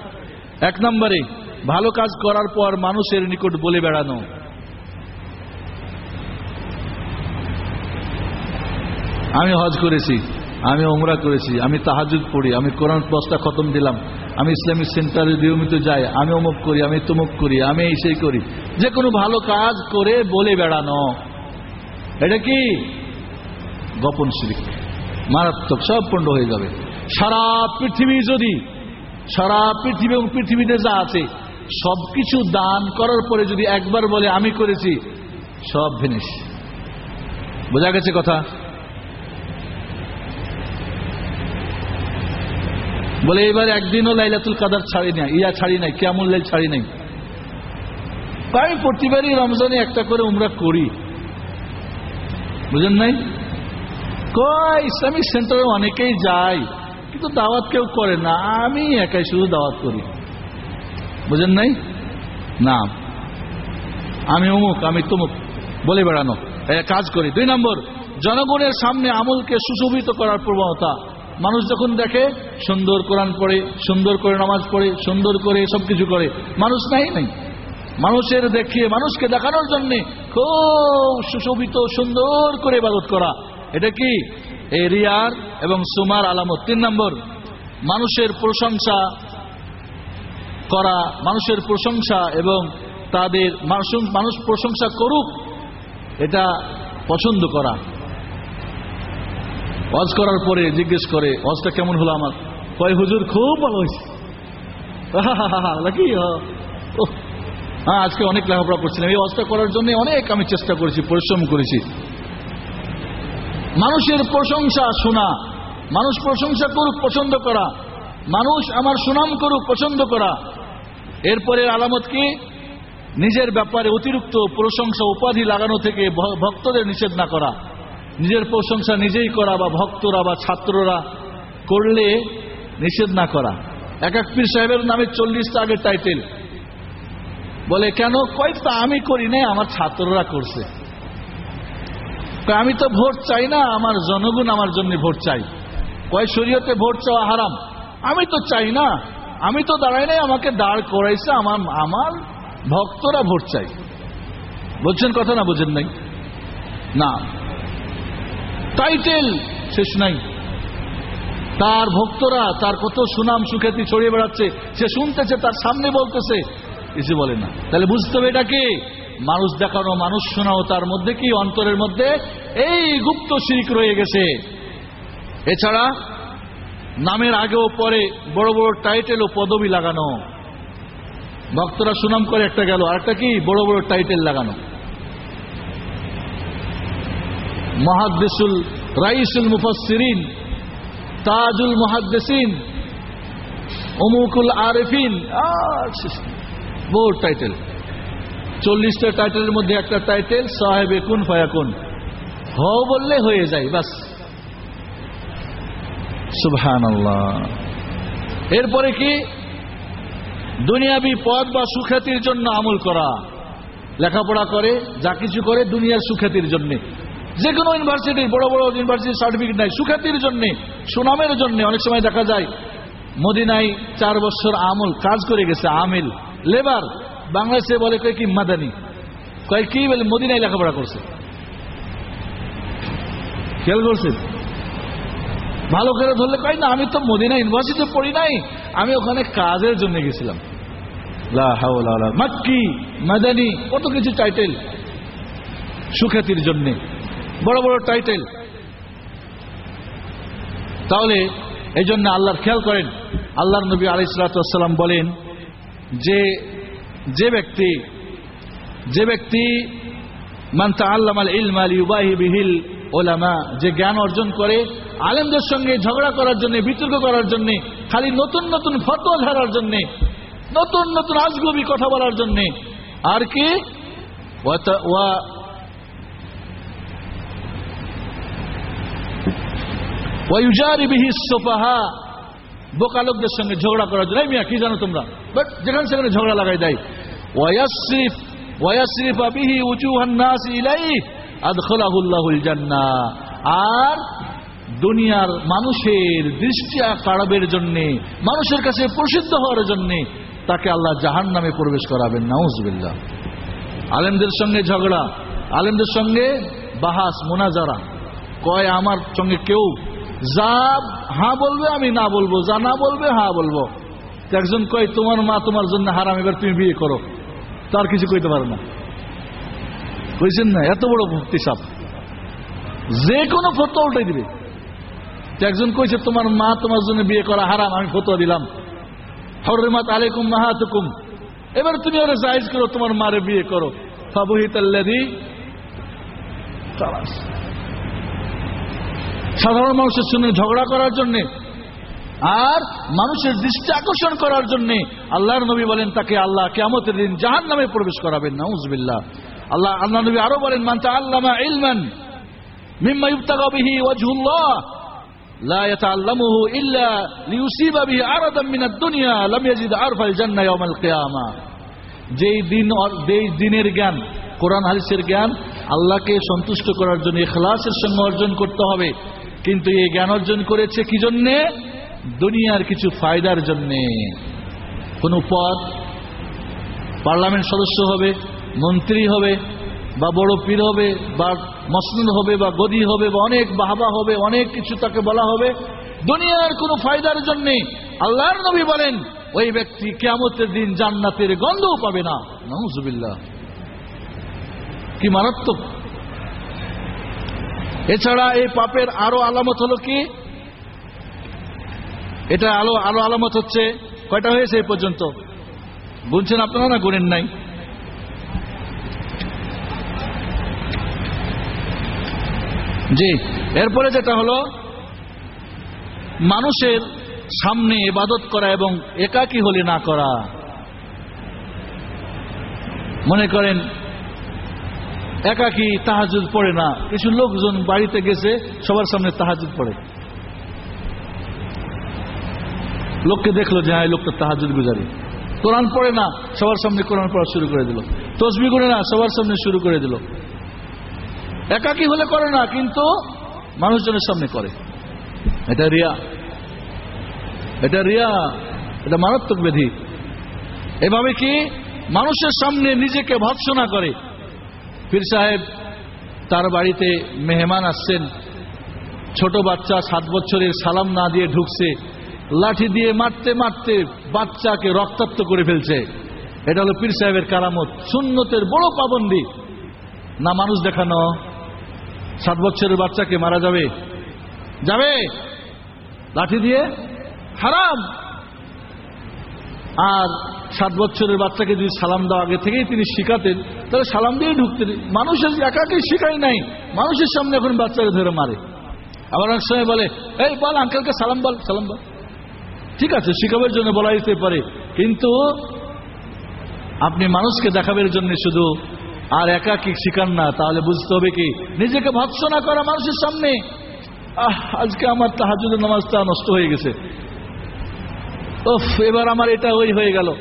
A: এক নম্বরে, ভালো কাজ করার পর মানুষের নিকট বলে বেড়ানো। আমি হজ করেছি, আমি ওমরা করেছি, আমি তাহাজুদ পড়ি, আমি কোরআন দশটা খতম দিলাম, আমি ইসলামিক সেন্টারে নিয়মিত যাই, আমি অমুক করি, আমি তমুক করি, আমি এই সেই করি। যে কোনো ভালো কাজ করে বলে বেড়ানো। এটা কি? গোপন শিরিক। মারাত্মক, সব পণ্ড হয়ে যাবে। সারা পৃথিবী যদি, সারা পৃথিবী এবং পৃথিবীতে যা আছে, সবকিছু দান করার পরে যদি একবার বলে, আমি করেছি সব ফিনিশ বোঝা গেছে কথা? বলে, এবার একদিনও লাইলাতুল কাদার ছাড়ি নাই, ইয়া ছাড়ি নাই কেমন লাইল ছাড়ি নাই। আমি প্রতিবারই রমজানে একটা করে উমরা করি। বুঝেন নাই? কয়, ইসলামিক সেন্টারে অনেকেই যায়। কিন্তু দাওয়াত কেউ করে না, আমি একাই শুধু দাওয়াত করি। বুঝেন নাই? না। আমি অমুক, আমি তমুক, বলে বেড়ানো। কাজ করি। দুই নম্বর, জনগণের সামনে আমলকে সুশোভিত করার প্রবণতা। মানুষ যখন দেখে, সুন্দর কোরআন পড়ে, সুন্দর করে নামাজ পড়ে, সুন্দর করে সবকিছু করে, মানুষ নাই নাই। মানুষের দেখিয়ে মানুষকে দেখানোর জন্য খুব সুশোভিত, সুন্দর করে ইবাদত করা। এটা কি? এই রিয়ার এবং সুমার আলামত। তিন নম্বর, মানুষের প্রশংসা করা, মানুষের প্রশংসা এবং তাদের মানুষ- প্রশংসা করুক, এটা পছন্দ করা। ওয়াজ করার পরে জিজ্ঞেস করে, ওয়াজটা কেমন হলো আমার? কয়, হুজুর, খুব ভালো হয়েছে। হ্যাঁ আজকে অনেক লেখাপড়া করছিলাম। এই ওয়াজটা করার জন্য অনেক আমি চেষ্টা করেছি, পরিশ্রম করেছি। মানুষের প্রশংসা শোনা। মানুষ প্রশংসা করুক, পছন্দ করা। মানুষ আমার সুনাম করুক, পছন্দ করা। এরপরে আলামত কি? নিজের ব্যাপারে অতিরিক্ত প্রশংসা, উপাধি লাগানো থেকে ভক্তদের নিষেধ না করা। নিজের প্রশংসা নিজেই করা বা ভক্তরা বা ছাত্ররা করলে নিষেধ না করা। এক এক পীর সাহেবের নামে চল্লিশটা আগে টাইটেল। বলে, কেন? কয়েকটা আমি করি নাই, আমার ছাত্ররা করছে। আমি তো ভোট চাই না, আমার জনগণ আমার জন্য ভোট চাই। কয়, শরীয়তে ভোট চাওয়া হারাম। আমি তো চাই না। আমি তো দাঁড়াই নাই, আমাকে দাঁড় করাইছে আমার আমার ভক্তরা ভোট চাই। বলছেন কথা না বোঝেন নাই? না। টাইটেল শেষ নাই। তার ভক্তরা তার কত সুনাম সুখ্যাতি ছড়িয়ে বেড়াচ্ছে, সে শুনতেছে, তার সামনে বলতেছে কিছু বলে না। তাহলে বুঝতে হবে এটা কি? মানুষ দেখানো, মানুষ শোনাও, তার মধ্যে কি? অন্তরের মধ্যে এই গুপ্ত শিরিক রয়ে গেছে। এছাড়া নামের আগেও পরে বড় বড় টাইটেল ও পদবি লাগানো। ভক্তরা সুনাম করে একটা গেল, আরেকটা কি? বড় বড় টাইটেল লাগানো। মহাদ্দেশুল রাইসুল মুফাসসিরিন, তাজুল মুহাদ্দিসিন অমুকুল আরেফিন, আর। বহু টাইটেল চল্লিশটা টাইটেলের মধ্যে একটা টাইটেল, সাহেব একুন, ফায়াকুন। হ বললে হয়ে যায়, বাস। সুবহান এরপরে কি? দুনিয়াবি পদ বা সুখ্যাতির জন্য আমল করা। লেখাপড়া করে, যা কিছু করে দুনিয়ার সুখ্যাতির জন্য। যে কোনো ইউনিভার্সিটির বড় বড় ইউনিভার্সিটির সার্টিফিকেট নাই, সুখ্যাতির জন্য, সুনামের জন্য অনেক সময় দেখা যায়, মদিনায় চার বছর আমল, কাজ করে গেছে, আমিল, লেবার বাংলাদেশে বলে কয় কি মাদানি? কয় কি বলে মদিনায় লেখাপড়া করছে? খেয়াল করছেন? ভালো করে ধরলে কয়, না, আমি তো মদিনা ইউনিভার্সিটি পড়ি নাই, আমি ওখানে কাজের জন্য গেছিলাম। মাক্কি, মাদানি, কত কিছু টাইটেল সুখ্যাতির জন্য, বড় বড় টাইটেল। তাহলে এই জন্য আল্লাহর খেয়াল করেন, আল্লাহর নবী আলাইসালাম বলেন যে যে ব্যক্তি যে ব্যক্তি মান্তা আল্লামাল ইলমাল ইউবাহি বিহিল ওলামা, যে জ্ঞান অর্জন করে, আলেমদের সঙ্গে ঝগড়া করার জন্য, বিতর্ক করার জন্য, খালি নতুন নতুন ফতোয়া ধারার জন্য, নতুন নতুন আজগবি কথা বলার জন্য, আর কি? ওয়া- বিহি সোফাহা বোকা লোকদের সঙ্গে ঝগড়া করার জন্য মিয়া, কি জানো তোমরা? বাট যেখানে সেখানে ঝগড়া লাগাই দেয়। ওয়াসরিফ ওয়াসরিফ বিহি উজুহান নাস ইলাইহি, আদখালাহুল্লাহুল জান্নাহ। আর দুনিয়ার মানুষের দৃষ্টি কাড়াবের জন্য, মানুষের কাছে প্রসিদ্ধ হওয়ার জন্য তাকে আল্লাহ জাহান নামে প্রবেশ করাবেন। নাউজবিল্লাহ। আলেমদের সঙ্গে ঝগড়া, আলেমদের সঙ্গে বাহাস, মোনাজারা। কয় আমার সঙ্গে কেউ যা হ্যাঁ বলবে, আমি না বলব। যা না বলবে হ্যাঁ বলব। একজন কয়, তোমার মা তোমার জন্য হারাম, এবার তুমি বিয়ে করো। তার কিছু কইতে পারো না। কইছেন না? এত বড় ভক্তি সাপ। যে কোনো ফটো উল্টাই দিবে। একজন কইছে, তোমার মা তোমার জন্য বিয়ে করা হারাম, আমি ফটো দিলাম। হরিমাত আলাইকুম মাহাতুকুম। এবার তুমি ওরা জায়েজ করো, তোমার মারে বিয়ে করো। ফাবুহিত সাধারণ মানুষের সঙ্গে ঝগড়া করার জন্য আর মানুষের দৃষ্টি আকর্ষণ করার জন্য আল্লাহর নবী বলেন তাকে আল্লাহ কেমতের দিন জাহান নামে প্রবেশ করাবেন না উজবিল্লা আল্লাহ আল্লাহ নবী আরও বলেন মানতা আল্লাহ ইলমান ইল্লা দুনিয়া যেই দিন, যেই দিনের জ্ঞান, কোরআন জ্ঞান আল্লাহকে সন্তুষ্ট করার জন্য এখলাসের সঙ্গে অর্জন করতে হবে। কিন্তু এই জ্ঞান অর্জন করেছে কি জন্যে? দুনিয়ার কিছু ফায়দার জন্যে। কোন পদ, পার্লামেন্ট সদস্য হবে, মন্ত্রী হবে, বা বড় পীর হবে, বা মসনুদ হবে, বা গদি হবে, বা অনেক বাহাবা হবে, অনেক কিছু তাকে বলা হবে। দুনিয়ার কোনো ফায়দার জন্য আল্লাহর নবী বলেন, ওই ব্যক্তি কেমতের দিন জান্নাতের গন্ধও পাবে না। কি মারাত্মক। এছাড়া এই পাপের আরও আলামত হলো কি? এটা আলো আলো আলামত হচ্ছে, কয়টা হয়েছে এই পর্যন্ত? গুনছেন আপনারা না গুনেন নাই? জি, এরপরে যেটা হলো, মানুষের সামনে ইবাদত করা এবং একাকী হলে না করা। মনে করেন একাকী তাহাজুদ পড়ে না। কিছু লোকজন বাড়িতে গেছে, সবার সামনে তাহাজুদ পড়ে। লোককে দেখল যে হ্যাঁ লোকটা তাহাজুদ গুজারি। কোরআন পড়ে না, সবার সামনে কোরআন পড়া শুরু করে দিল। তসবি করে না, সবার সামনে শুরু করে দিল। একাকি হলে করে না, কিন্তু মানুষজনের সামনে করে। এটা রিয়া। এটা রিয়া, এটা মারাত্মক ব্যাধি। এভাবে কি মানুষের সামনে নিজেকে ভৎসনা করে? পীর সাহেব তার বাড়িতে মেহমান আসছেন। ছোট বাচ্চা সাত বছরের সালাম না দিয়ে ঢুকছে। লাঠি দিয়ে মারতে মারতে বাচ্চাকে রক্তাক্ত করে ফেলছে। এটা হলো পীর সাহেবের কারামত। সুন্নতের বড় পাবন্দি। না মানুষ দেখানো। সাত বছরের বাচ্চাকে মারা যাবে। যাবে? লাঠি দিয়ে? হারাম। আর সাত বছরের বাচ্চাকে যদি সালাম দেওয়া আগে থেকেই তিনি শিখাতেন, তাহলে সালাম দিয়ে ঢুকতেন। মানুষের একাকে শিখাই নাই, মানুষের সামনে এখন বাচ্চাকে ধরে মারে। আবার অনেক সময় বলে, এই বল আঙ্কেলকে সালাম বল সালাম বল। ঠিক আছে, শিখাবের জন্য বলা যেতে পারে, কিন্তু আপনি মানুষকে দেখাবের জন্য শুধু আর একাকি শিখান না, তাহলে বুঝতে হবে কি, নিজেকে ভৎসনা করা মানুষের সামনে, আহ, আজকে আমার তাহাজুদের নামাজটা নষ্ট হয়ে গেছে। ওফ এবার আমার এটা ওই হয়ে গেল।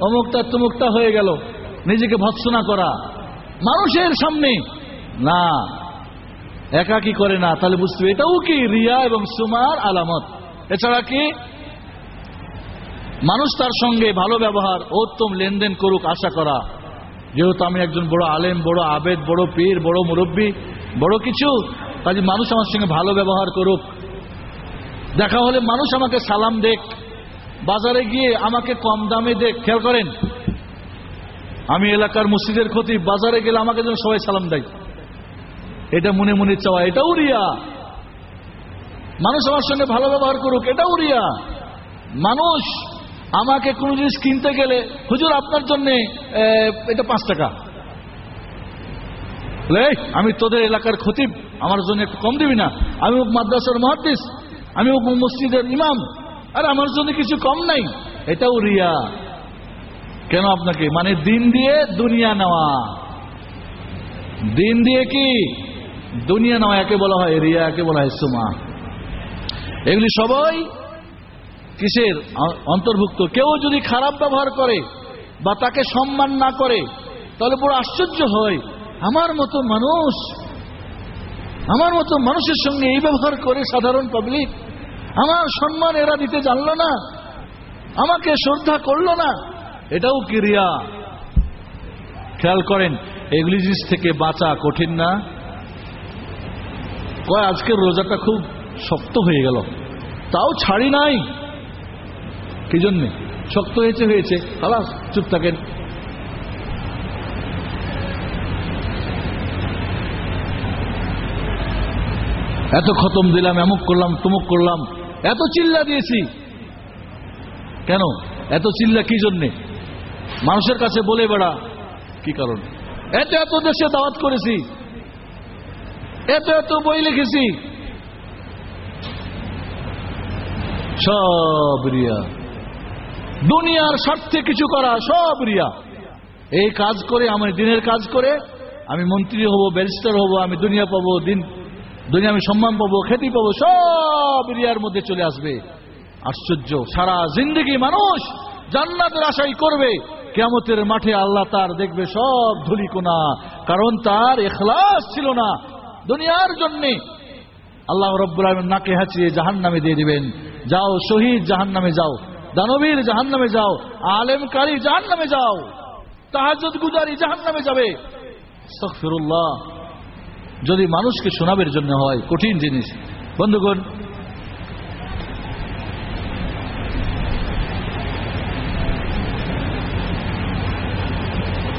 A: অমুকটা তুমুকটা হয়ে গেল। নিজেকে ভৎসনা করা। মানুষের সামনে। না। একাকি করে না। তাহলে বুঝতে এটাও কি রিয়া এবং সুমার আলামত? এছাড়া কি? মানুষ তার সঙ্গে ভালো ব্যবহার, উত্তম লেনদেন করুক আশা করা। যেহেতু আমি একজন বড় আলেম, বড় আবেদ, বড় পীর, বড় মুরব্বী, বড় কিছু কাজে মানুষ আমার সঙ্গে ভালো ব্যবহার করুক। দেখা হলে মানুষ আমাকে সালাম দেখ। বাজারে গিয়ে আমাকে কম দামে দেখ খেয়াল করেন। আমি এলাকার মসজিদের ক্ষতি, বাজারে গেলে আমাকে যেন সবাই সালাম দেয়। এটা মনে মনে চাওয়া, এটাও রিয়া। মানুষ আমার সঙ্গে ভালো ব্যবহার করুক, এটাও রিয়া। মানুষ আমাকে কোনো জিনিস কিনতে গেলে, হুজুর, আপনার জন্য এটা পাঁচ টাকা। আমি তোদের এলাকার খতিব, আমার জন্য একটু কম দিবি না। আমি মাদ্রাসার মহাদিস আমি মসজিদের ইমাম। আর, আমার জন্য কিছু কম নাই। এটাও রিয়া। কেন আপনাকে? মানে দিন দিয়ে দুনিয়া নেওয়া। দিন দিয়ে কি? দুনিয়া নেওয়া, একে বলা হয় রিয়া, একে বলা হয় সুমা। এগুলি সবাই কিসের? অন্তর্ভুক্ত। কেউ যদি খারাপ ব্যবহার করে বা তাকে সম্মান না করে, তাহলে পুরো আশ্চর্য হয়। আমার মতো মানুষ, আমার মতো মানুষের সঙ্গে এই ব্যবহার করে সাধারণ পাবলিক আমার সম্মান এরা দিতে জানলো না। আমাকে শ্রদ্ধা করল না। এটাও ক্রিয়া খেয়াল করেন, এগুলি জিনিস থেকে বাঁচা কঠিন না। কয়, আজকের রোজাটা খুব শক্ত হয়ে গেল। তাও ছাড়ি নাই। কি জন্যে? শক্ত হয়েছে হয়েছে। খালাস, চুপ থাকেন। এত খতম দিলাম, এমুক করলাম, তুমুক করলাম। এত চিল্লা দিয়েছি। কেন? এত চিল্লা কি জন্যে? মানুষের কাছে বলে বেড়া, কি কারণ? এত এত দেশে দাওয়াত করেছি। এত এত বই লিখেছি। সব রিয়া। দুনিয়ার স্বার্থে কিছু করা সব রিয়া। এই কাজ করে, আমি দিনের কাজ করে, আমি মন্ত্রী হব, ব্যারিস্টার হব, আমি দুনিয়া পাবো, দিন দুনিয়া আমি সম্মান পাবো, খ্যাতি পাবো, সব এরিয়ার মধ্যে চলে আসবে। আশ্চর্য, সারা জিন্দগি মানুষ জান্নাতের আশাই করবে। কেমতের মাঠে আল্লাহ তার দেখবে সব ধুলিকোনা, কারণ তার এখলাস ছিল না দুনিয়ার জন্যে। আল্লাহ রব্বুল আলম নাকে হাঁচিয়ে জাহান নামে দিয়ে দিবেন। যাও, শহীদ জাহান নামে যাও, দানবীর জাহান নামে যাও, আলেমকারী জাহান নামে যাও তাহাজত গুজারি জাহান নামে যাবে। আস্তাগফিরুল্লাহ। যদি মানুষকে শোনাবের জন্য হয়, কঠিন জিনিস। বন্ধুগণ,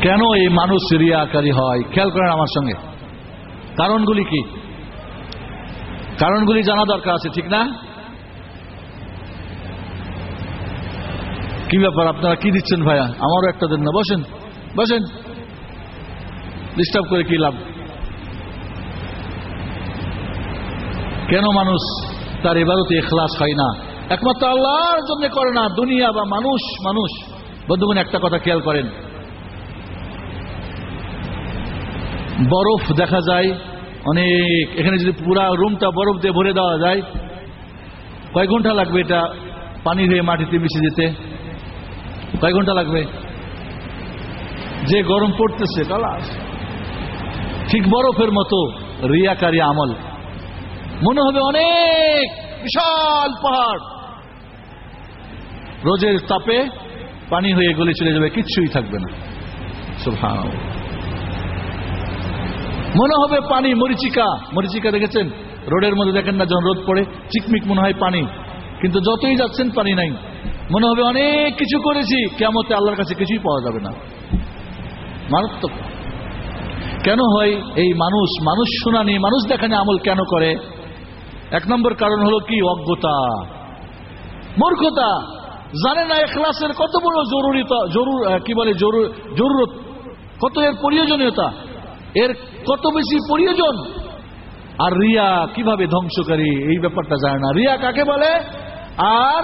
A: কেন এই মানুষ রিয়াকারী হয়? খেয়াল করেন আমার সঙ্গে। কারণগুলি কি? কারণগুলি জানা দরকার আছে, ঠিক না? কি ব্যাপার, আপনারা কি দিচ্ছেন ভাইয়া? আমারও একটা দেন না, বসেন। বসেন। ডিস্টার্ব করে কি লাভ? কেন মানুষ তার এবারতে এখলাস হয় না? একমাত্র আল্লাহর জন্য করে না, দুনিয়া বা মানুষ মানুষ। বন্ধুগণ, একটা কথা খেয়াল করেন। বরফ দেখা যায়, অনেক। এখানে যদি পুরা রুমটা বরফ দিয়ে ভরে দেওয়া যায়, কয় ঘণ্টা লাগবে এটা পানি হয়ে মাটিতে মিশে যেতে? কয় ঘণ্টা লাগবে? যে গরম পড়তেছে কালাস ঠিক বরফের মতো রিয়াকারী আমল। মনে হবে অনেক বিশাল পাহাড়। রোজের তাপে পানি হয়ে গলে চলে যাবে, কিচ্ছুই থাকবে না। মনে হবে পানি মরিচিকা। মরিচিকা দেখেছেন? রোডের মধ্যে দেখেন না, যখন রোদ পড়ে, চিকমিক মনে হয় পানি। কিন্তু যতই যাচ্ছেন, পানি নাই। মনে হবে অনেক কিছু করেছি কেমতে আল্লাহর কাছে কিছুই পাওয়া যাবে না। মারাত্মক। কেন হয় এই মানুষ? মানুষ শোনানি, মানুষ দেখানি আমল কেন করে? এক নম্বর কারণ হলো কি? অজ্ঞতা। মূর্খতা। জানে না এখলাসের কত বড় জরুরি জরুর কি বলে জরুরত। কত এর প্রয়োজনীয়তা? এর কত বেশি প্রয়োজন? আর রিয়া কীভাবে ধ্বংসকারী? এই ব্যাপারটা জানে না। রিয়া কাকে বলে? আর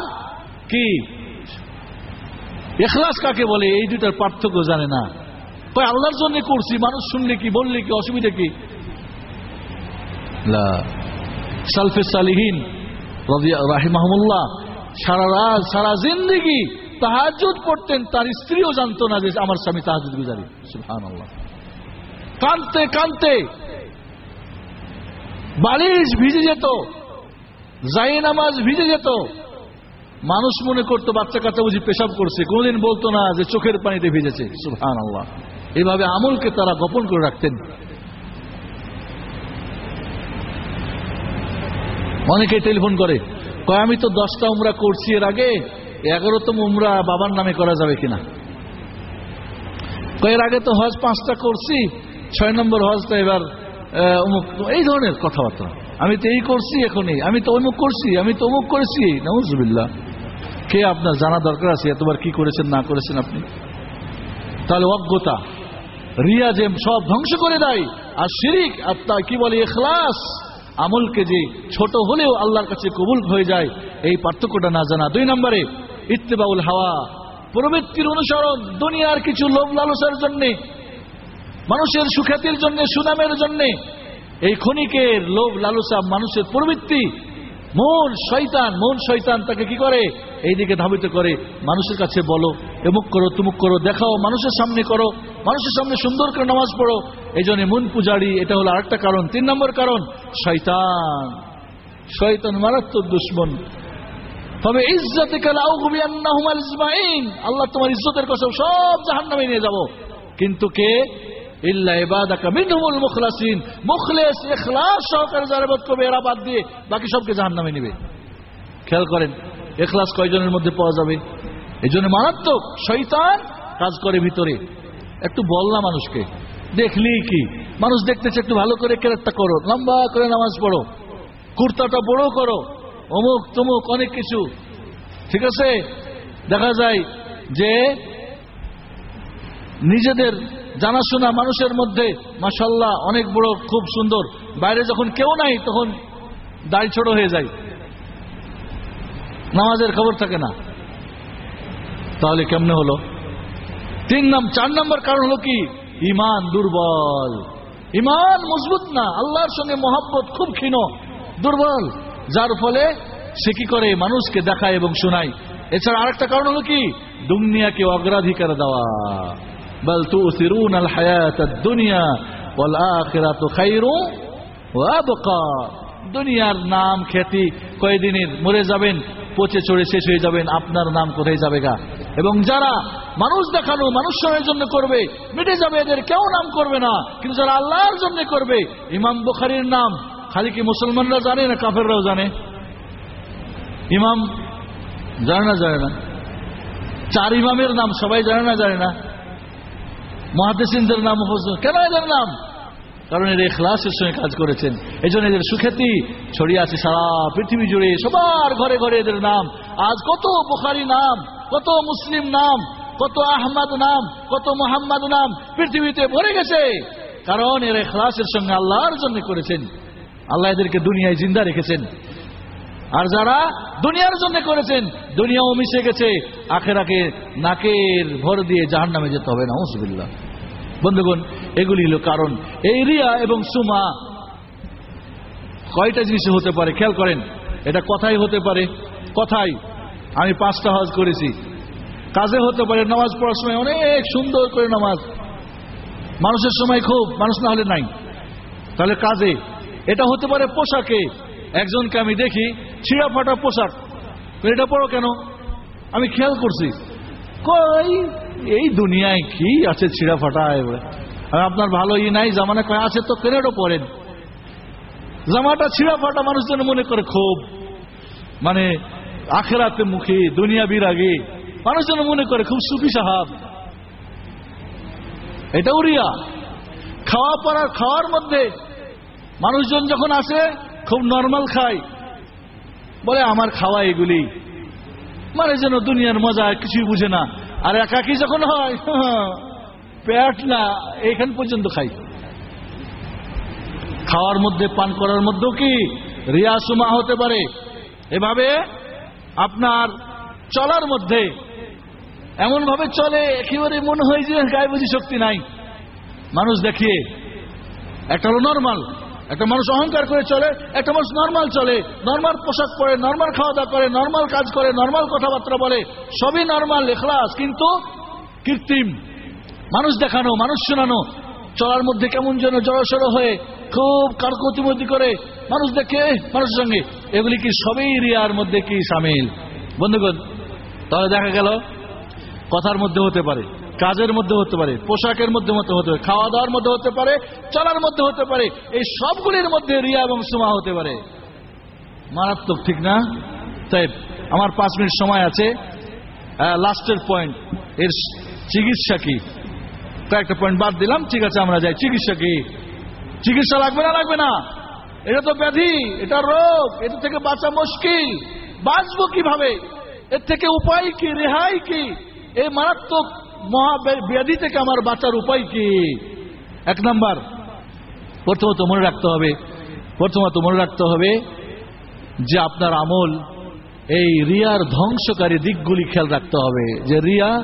A: কি? এখলাস কাকে বলে? এই দুটার পার্থক্য জানে না। তাই আল্লাহর জন্য করছি। মানুষ শুনলে কি, বললে কি, অসুবিধা কি? সালফে সালিহীন রাহিমাহমুল্লাহ, সারা রাত সারা জিন্দিগি তাহাজুদ পড়তেন, তার স্ত্রীও জানতো না যে আমার স্বামী তাহাজুদ গুজারি। সুবহানাল্লাহ। কানতে কানতে বালিশ ভিজে যেত জাই নামাজ ভিজে যেত। মানুষ মনে করতো, বাচ্চা কাচ্চা বুঝি পেশাব করছে, কোনদিন বলতো না যে চোখের পানিতে ভিজেছে। সুহান আল্লাহ এভাবে আমলকে তারা গোপন করে রাখতেন। অনেকে টেলিফোন করে, কয়, আমি তো দশটা উমরা করছি এর আগে, এগারোতম উমরা বাবার নামে করা যাবে কিনা? কয়ের আগে তো হজ পাঁচটা করছি, ছয় নম্বর হজটা এবার এই ধরনের কথাবার্তা। আমি তো এই করছি এখনই, আমি তো অমুক করছি, আমি তো অমুক করেছি নজবিল্লা কে আপনার জানা দরকার আছে, এতবার কি করেছেন, না করেছেন আপনি? তাহলে অজ্ঞতা, রিয়া যে সব ধ্বংস করে দেয়, আর শিরিক, আর তা কি বলে এখলাস আমলকে যে ছোট হলেও আল্লাহর কাছে কবুল হয়ে যায়, এই পার্থক্যটা না জানা। দুই নম্বরে, ইত্তেবাউল হাওয়া। প্রবৃত্তির অনুসরণ, দুনিয়ার কিছু লোভ লালসার জন্যে, মানুষের সুখ্যাতির জন্য, সুনামের জন্যে, এই ক্ষণিকের লোভ লালসা মানুষের প্রবৃত্তি, মন শয়তান মন শয়তান তাকে কি করে? এইদিকে ধাবিত করে। মানুষের কাছে বলো এমুক করো, তুমুক করো, দেখাও, মানুষের সামনে করো, মানুষের সামনে সুন্দর করে নামাজ পড়ো। এই জন্য মন পূজারি, এটা হলো আরেকটা কারণ, তিন নম্বর কারণ, শয়তান। শয়তান মারাত্মক দুশ্মন। তবে ইজ্জতে আল্লাহ তোমার ইজ্জতের কসম সব জাহান নামে নিয়ে যাব। কিন্তু কে? এরা বাদ দিয়ে বাকি সবকে নেবে। খেয়াল করেন, এখলাস কয়জনের মধ্যে পাওয়া যাবে? এই জন্য মারাত্মক শৈতান কাজ করে ভিতরে। একটু বল না মানুষকে। দেখলি কি? মানুষ দেখতেছে একটু ভালো করে কেরাতটা করো। লম্বা করে নামাজ পড়ো। কুর্তাটা বড় করো। অমুক তমুক অনেক কিছু। ঠিক আছে? দেখা যায় যে নিজেদের জানাশোনা মানুষের মধ্যে মাসাল্লাহ অনেক বড়, খুব সুন্দর। বাইরে যখন কেউ নাই, তখন দাড়ি ছোট হয়ে যায়। নামাজের খবর থাকে না। তাহলে কেমনে হলো? তিন নাম, চার নম্বর কারণ হলো কি? ইমান দুর্বল। ইমান মজবুত না, আল্লাহর সঙ্গে মহাব্বত খুব ক্ষীণ। দুর্বল। যার ফলে সে কি করে? মানুষকে দেখায় এবং শোনায়। এছাড়া আরেকটা কারণ হলো কি? দুনিয়াকে অগ্রাধিকার দেওয়া। বল তু সিরুন আল হায়াত দুনিয়া বল আখিরাত খাইরু ওয়াবকা দুনিয়ার নাম খ্যাতি কয়েকদিনের মরে যাবেন, পচে চড়ে শেষ হয়ে যাবেন, আপনার নাম কোথায় যাবে গা এবং যারা মানুষ দেখানো মানুষ সময়ের জন্য করবে, মিটে যাবে এদের, কেউ নাম করবে না। কিন্তু যারা আল্লাহর জন্য করবে, ইমাম বুখারির নাম, খালি কি মুসলমানরা জানে না কাফেররাও জানে? ইমাম জানে না জানে না। চার ইমামের নাম সবাই জানে না জানে না। মহাদেসিনদের নাম কেন এদের নাম? কারণ এর এখলাসের সঙ্গে কাজ করেছেন। এই জন্য এদের সুখ্যাতি ছড়িয়ে আছে সারা পৃথিবী জুড়ে। সবার ঘরে ঘরে এদের নাম। আজ কত বোখারি নাম কত মুসলিম নাম, কত আহমদ নাম, কত মোহাম্মদ নাম পৃথিবীতে ভরে গেছে। কারণ এর এখলাসের সঙ্গে আল্লাহর জন্য করেছেন। আল্লাহ এদেরকে দুনিয়ায় জিন্দা রেখেছেন। আর যারা দুনিয়ার জন্য করেছেন, দুনিয়াও মিশে গেছে আখের আখে নাকের ভর দিয়ে জাহান নামে যেতে হবে না হসবিল্লা বন্ধুগণ, এগুলি হল কারণ। এই রিয়া এবং সুমা কয়টা জিনিস হতে পারে? খেয়াল করেন, এটা কথাই হতে পারে। কথাই আমি পাঁচটা হজ করেছি। কাজে হতে পারে নামাজ পড়ার সময় অনেক সুন্দর করে নামাজ। মানুষের সময় খুব, মানুষ না হলে নাই। তাহলে কাজে। এটা হতে পারে পোশাকে। একজনকে আমি দেখি ছিঁড়া ফাটা পোশাক এটা পড়ো কেন? আমি খেয়াল করছি। কই, এই দুনিয়ায় কি আছে ছিঁড়া ফাটা আর আপনার ভালো ই নাই, জামানা কয় আছে তো কেনেরও পড়েন জামাটা ছিঁড়া ফাটা মানুষ যেন মনে করে খুব। মানে আখেরাতে মুখী, দুনিয়া বিরাগী মানুষ যেন মনে করে, খুব সুফি সাহাব। এটা উড়িয়া খাওয়া পড়ার খাওয়ার মধ্যে মানুষজন যখন আসে, খুব নর্মাল খায়। বলে, আমার খাওয়া এগুলি। মানে যেন দুনিয়ার মজা কিছুই বুঝে না। আর একাকি যখন হয়, পেট না এইখান পর্যন্ত খাই খাওয়ার মধ্যে, পান করার মধ্যেও কি রিয়াসুমা হতে পারে? এভাবে আপনার চলার মধ্যে এমন ভাবে চলে, একেবারে মনে হয় যে গায়ে বুঝি শক্তি নাই। মানুষ দেখিয়ে, একটা হলো নর্মাল একটা মানুষ অহংকার করে চলে, একটা মানুষ নর্মাল চলে নর্মাল পোশাক পরে নর্মাল খাওয়া দাওয়া করে নর্মাল কাজ করে নর্মাল কথাবার্তা বলে, সবই নর্মাল এখলাস, কিন্তু কৃত্রিম। মানুষ দেখানো, মানুষ শোনানো, চলার মধ্যে কেমন যেন জড়সড় হয়ে খুব কারকতিমতি করে মানুষ দেখে, মানুষের সঙ্গে। এগুলি কি সবই রিয়ার মধ্যে কি সামিল? বন্ধুগণ, তাহলে দেখা গেল, কথার মধ্যে হতে পারে, কাজের মধ্যে হতে পারে, পোশাকের মধ্যে হতে পারে খাওয়া দাওয়ার মধ্যে হতে পারে, চলার মধ্যে হতে পারে, এই সবগুলির মধ্যে রিয়া এবং সুমা হতে পারে। মারাত্মক, ঠিক না? তাই আমার পাঁচ মিনিট সময় আছে। লাস্টের পয়েন্ট, এর চিকিৎসা কি? কয়েকটা পয়েন্ট বাদ দিলাম, ঠিক আছে, আমরা যাই। চিকিৎসা কি? চিকিৎসা লাগবে না লাগবে না। এটা তো ব্যাধি, এটা রোগ এটা থেকে বাঁচা মুশকিল। বাঁচবো কীভাবে? এর থেকে উপায় কি, রেহাই কি? এই মারাত্মক মহা ব্যাধি থেকে আমার বাঁচার উপায় কি? এক নাম্বার, প্রথমত মনে রাখতে হবে, প্রথমত মনে রাখতে হবে যে আপনার আমল এই রিয়ার ধ্বংসকারী দিকগুলি খেয়াল রাখতে হবে। যে রিয়া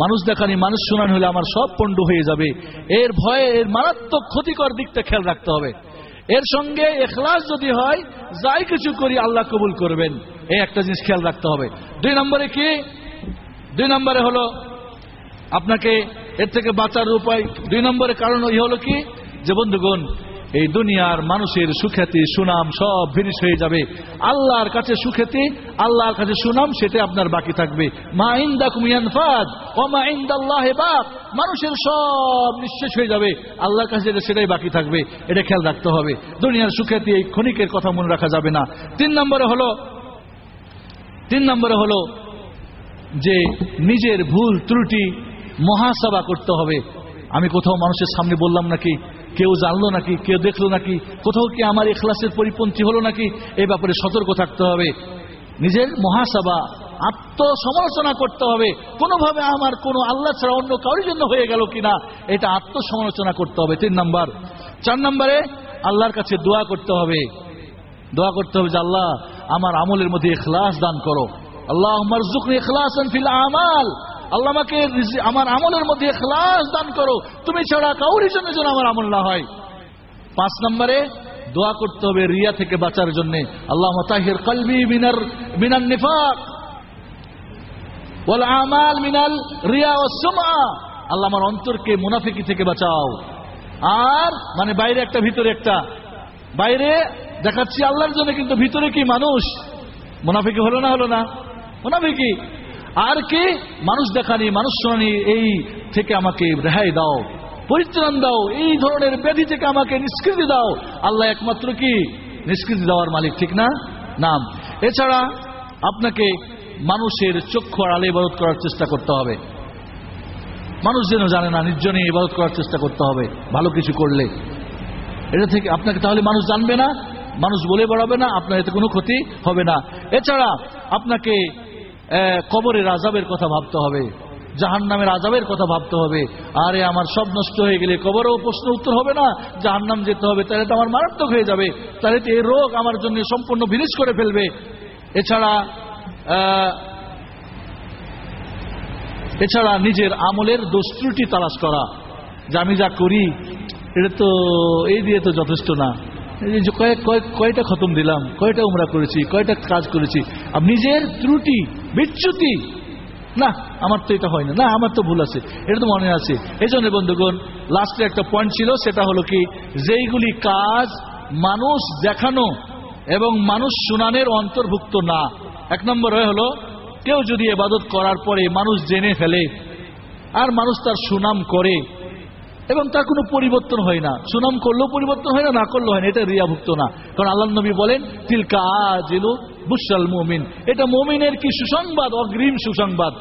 A: মানুষ দেখানি, মানুষ শোনান হলে আমার সব পণ্ড হয়ে যাবে। এর ভয়ে, এর মারাত্মক ক্ষতিকর দিকটা খেয়াল রাখতে হবে। এর সঙ্গে এখলাস যদি হয়, যাই কিছু করি আল্লাহ কবুল করবেন। এই একটা জিনিস খেয়াল রাখতে হবে। দুই নম্বরে কি? দুই নম্বরে হলো, আপনাকে এর থেকে বাঁচার উপায়। দুই নম্বরের কারণ ওই হলো কি? যে বন্ধুগণ এই দুনিয়ার মানুষের সুখ্যাতি, সুনাম সব ফিনিশ হয়ে যাবে। আল্লাহর কাছে সুখ্যাতি, আল্লাহর কাছে সুনাম, সেটা আপনার বাকি থাকবে। মানুষের সব নিঃশেষ হয়ে যাবে। আল্লাহর কাছে সেটাই বাকি থাকবে। এটা খেয়াল রাখতে হবে। দুনিয়ার সুখ্যাতি এই ক্ষণিকের কথা মনে রাখা যাবে না। তিন নম্বরে হলো, তিন নম্বরে হলো যে নিজের ভুল, ত্রুটি মহাসভা করতে হবে। আমি কোথাও মানুষের সামনে বললাম নাকি? কেউ জানলো নাকি কেউ দেখল নাকি কোথাও কি আমার এখলাসের পরিপন্থী হলো নাকি এ ব্যাপারে সতর্ক থাকতে হবে নিজের মহাসভা আত্মসমালোচনা করতে হবে কোনোভাবে আমার কোনো আল্লাহ ছাড়া অন্য কারোর জন্য হয়ে গেল কিনা এটা আত্মসমালোচনা করতে হবে তিন নাম্বার চার নম্বরে আল্লাহর কাছে দোয়া করতে হবে দোয়া করতে হবে যে আল্লাহ আমার আমলের মধ্যে এখলাস দান করো আল্লাহ আমার জুকনি এখলাস আমাল আল্লাহ আমাকে আমার আমলের মধ্যে এখলাস দান করো। তুমি ছাড়া কাউরি জন্য যেন আমার আমল না হয়। পাঁচ নম্বরে, দোয়া করতে হবে রিয়া থেকে বাঁচার জন্য। আল্লাহ কলবি মিনার মিনার নিফাক। আমাল মিনাল রিয়া ও সুমা আল্লাহ আমার অন্তরকে মুনাফিকি থেকে বাঁচাও। আর মানে বাইরে একটা, ভিতরে একটা। বাইরে দেখাচ্ছি আল্লাহর জন্য, কিন্তু ভিতরে কি মানুষ? মুনাফিকি হলো না হলো না? মুনাফিকি। আর কে? মানুষ দেখানি মানুষ শোনানি এই থেকে আমাকে রেহাই দাও, পরিত্রাণ দাও, এই ধরনের ব্যাধি থেকে আমাকে নিষ্কৃতি দাও। আল্লাহ একমাত্র কি? নিষ্কৃতি দেওয়ার মালিক, ঠিক না? নাম। এছাড়া আপনাকে মানুষের চক্ষু আড়ালে ইবাদত করার চেষ্টা করতে হবে। মানুষ যেন জানে না, নির্জনে ইবাদত করার চেষ্টা করতে হবে, ভালো কিছু করলে। এটা থেকে আপনাকে তাহলে মানুষ জানবে না, মানুষ বলে বেড়াবে না, আপনার এতে কোনো ক্ষতি হবে না। এছাড়া আপনাকে কবরের আজাবের কথা ভাবতে হবে জাহান নামের আজাবের কথা ভাবতে হবে। আরে, আমার সব নষ্ট হয়ে গেলে কবরেও প্রশ্ন উত্তর হবে না জাহান নাম যেতে হবে, তাহলে তো আমার মারাত্মক হয়ে যাবে, তাহলে তো এই রোগ আমার জন্য সম্পূর্ণ বিনিশ করে ফেলবে। এছাড়া এছাড়া নিজের আমলের দোষ ত্রুটি তালাশ করা, যে আমি যা করি, এটা তো, এই দিয়ে তো যথেষ্ট না। কয়েক কয়টা খতম দিলাম, কয়টা উমরা করেছি, কয়টা কাজ করেছি নিজের ত্রুটি, বিচ্যুতি, না, আমার তো এটা হয় না না, আমার তো ভুল আছে, এটা তো মনে আছে। এই জন্য বন্ধুগণ লাস্টে একটা পয়েন্ট ছিল, সেটা হলো কি, যেইগুলি কাজ মানুষ দেখানো এবং মানুষ শুনানের অন্তর্ভুক্ত না। এক নম্বর হলো, কেউ যদি এবাদত করার পরে মানুষ জেনে ফেলে, আর মানুষ তার সুনাম করে এবং তার কোনো পরিবর্তন হয় না। সুনাম করলেও পরিবর্তন হয় না না করলেও হয় না। এটা রিয়াভুক্ত না। কারণ আল্লাহ নবী বলেন, তিলকা আজিলু বুসাল মুমিন। এটা মুমিনের কি সুসংবাদ? অগ্রিম সুসংবাদ।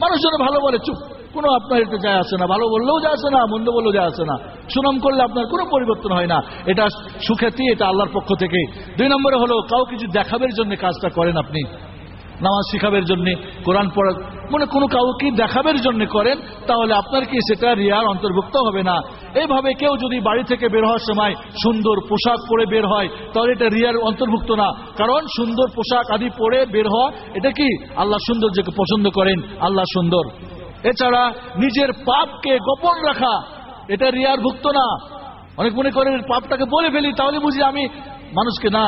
A: মানুষ যেন ভালো বলে, চুপ, কোনো আপনার এতে যায় আসে না। ভালো বললেও যায় আসে না, মন্দ বললেও যায় আসে না। সুনাম করলে আপনার কোনো পরিবর্তন হয় না। এটা সুখ্যাতি, এটা আল্লাহর পক্ষ থেকে। দুই নম্বরে হলো কাউ কিছু দেখাবের জন্য কাজটা করেন আপনি নামাজ শিখাবের জন্য, কোরআন পড়া মানে কোনো কাউকে দেখাবের জন্য করেন, তাহলে আপনার কি সেটা রিয়ার অন্তর্ভুক্ত হবে না? এইভাবে কেউ যদি বাড়ি থেকে বের হওয়ার সময় সুন্দর পোশাক পরে বের হয়, তাহলে এটা রিয়ার অন্তর্ভুক্ত না। কারণ সুন্দর পোশাক আদি পরে বের হওয়া, এটা কি? আল্লাহ সুন্দর সৌন্দর্যকে পছন্দ করেন, আল্লাহ সুন্দর। এছাড়া নিজের পাপকে গোপন রাখা, এটা রিয়ার ভুক্ত না। অনেক মনে করেন, পাপটাকে বলে ফেলি, তাহলে বুঝি আমি মানুষকে না।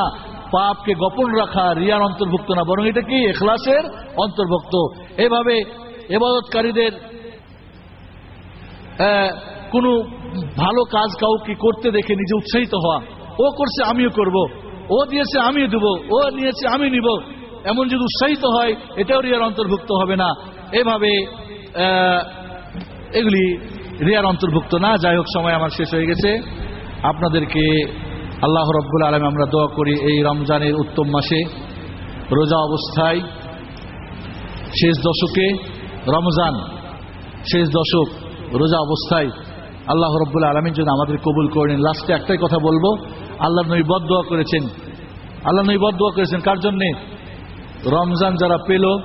A: পাপকে গোপন রাখা রিয়ার অন্তর্ভুক্ত না, বরং এটা কি? এখলাসের অন্তর্ভুক্ত। এভাবে এবাদতকারীদের কোনো ভালো কাজ কাউকে করতে দেখে নিজে উৎসাহিত হওয়া। ও করছে, আমিও করব। ও দিয়েছে, আমিও দেবো। ও নিয়েছে, আমি নিব। এমন যদি উৎসাহিত হয়, এটাও রিয়ার অন্তর্ভুক্ত হবে না। এভাবে এগুলি রিয়ার অন্তর্ভুক্ত না। যাই হোক, সময় আমার শেষ হয়ে গেছে। আপনাদেরকে আল্লাহ রব্বুল আলম আমরা দোয়া করি এই রমজানের উত্তম মাসে। রোজা অবস্থায় শেষ দশকে রমজান শেষ দশক রোজা অবস্থায় আল্লাহ রব্বুল আলমীর জন্য আমাদের কবুল করেন লাস্টে একটাই কথা বলব, আল্লাহ নবী বদ দোয়া করেছেন। আল্লাহ নবী বদ দোয়া করেছেন কার জন্যে? রমজান যারা পেল,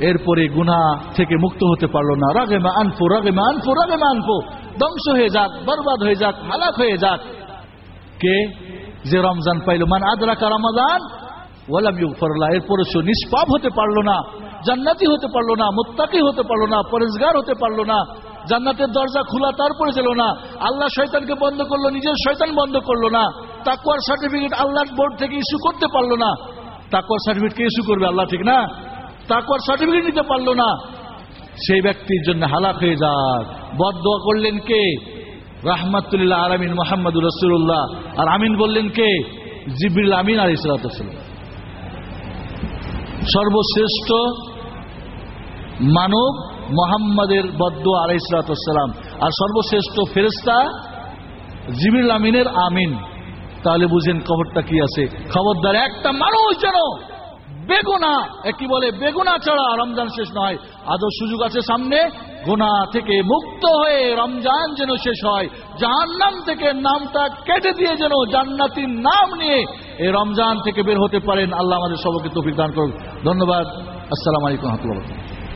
A: এরপরে গুনা থেকে মুক্ত হতে পারল না। রাগে মা আনফো, রাগে মা আনফো, রাগে মা আনফো। ধ্বংস হয়ে যাক, বরবাদ হয়ে যাক, হালাক হয়ে যাক। কে? যে রমজান পাইল। মান আদরাকা রমাদান, ওয়ালাম ইউগফরলা এরপরে সে নিষ্পাপ হতে পারল না, জান্নাতি হতে পারল না, মুত্তাকি হতে পারল না পরেশগার হতে পারল না, জান্নাতের দরজা খোলা তারপরে ছিল না, আল্লাহ শয়তানকে বন্ধ করল, নিজের শয়তান বন্ধ করল না তাকুয়ার সার্টিফিকেট আল্লাহর বোর্ড থেকে ইস্যু করতে পারল না। তাকুয়ার সার্টিফিকেট কে ইস্যু করবে, আল্লাহ ঠিক না? তাকুয়ার সার্টিফিকেট নিতে পারল না। সেই ব্যক্তির জন্য হালাক হয়ে যাক। বদোয়া করলেন কে? রাহমাতুল্লাহ আলামিন মোহাম্মদ রসুল্লাহ আর আমিন বললেন কে? জিবিল আমিন আর ইসলাতাম সর্বশ্রেষ্ঠ মানব মোহাম্মদের বদ্দ আলাই ইসলাতাম আর সর্বশ্রেষ্ঠ ফেরেস্তা জিবিল আমিনের আমিন। তাহলে বুঝেন খবরটা কি আছে? খবরদার একটা মানুষ যেন বেগুনা কি বলে? বেগুনা ছাড়া রমজান শেষ নয়। আদৌ সুযোগ আছে সামনে গোনা থেকে মুক্ত হয়ে রমজান যেন শেষ হয়, জাহান্নাম থেকে নামটা কেটে দিয়ে যেন জান্নাতির নাম নিয়ে এই রমজান থেকে বের হতে পারেন। আল্লাহ আমাদের সবকে তফিক দান করুন ধন্যবাদ। আসসালামু আলাইকুম রহমতুল্লাহ।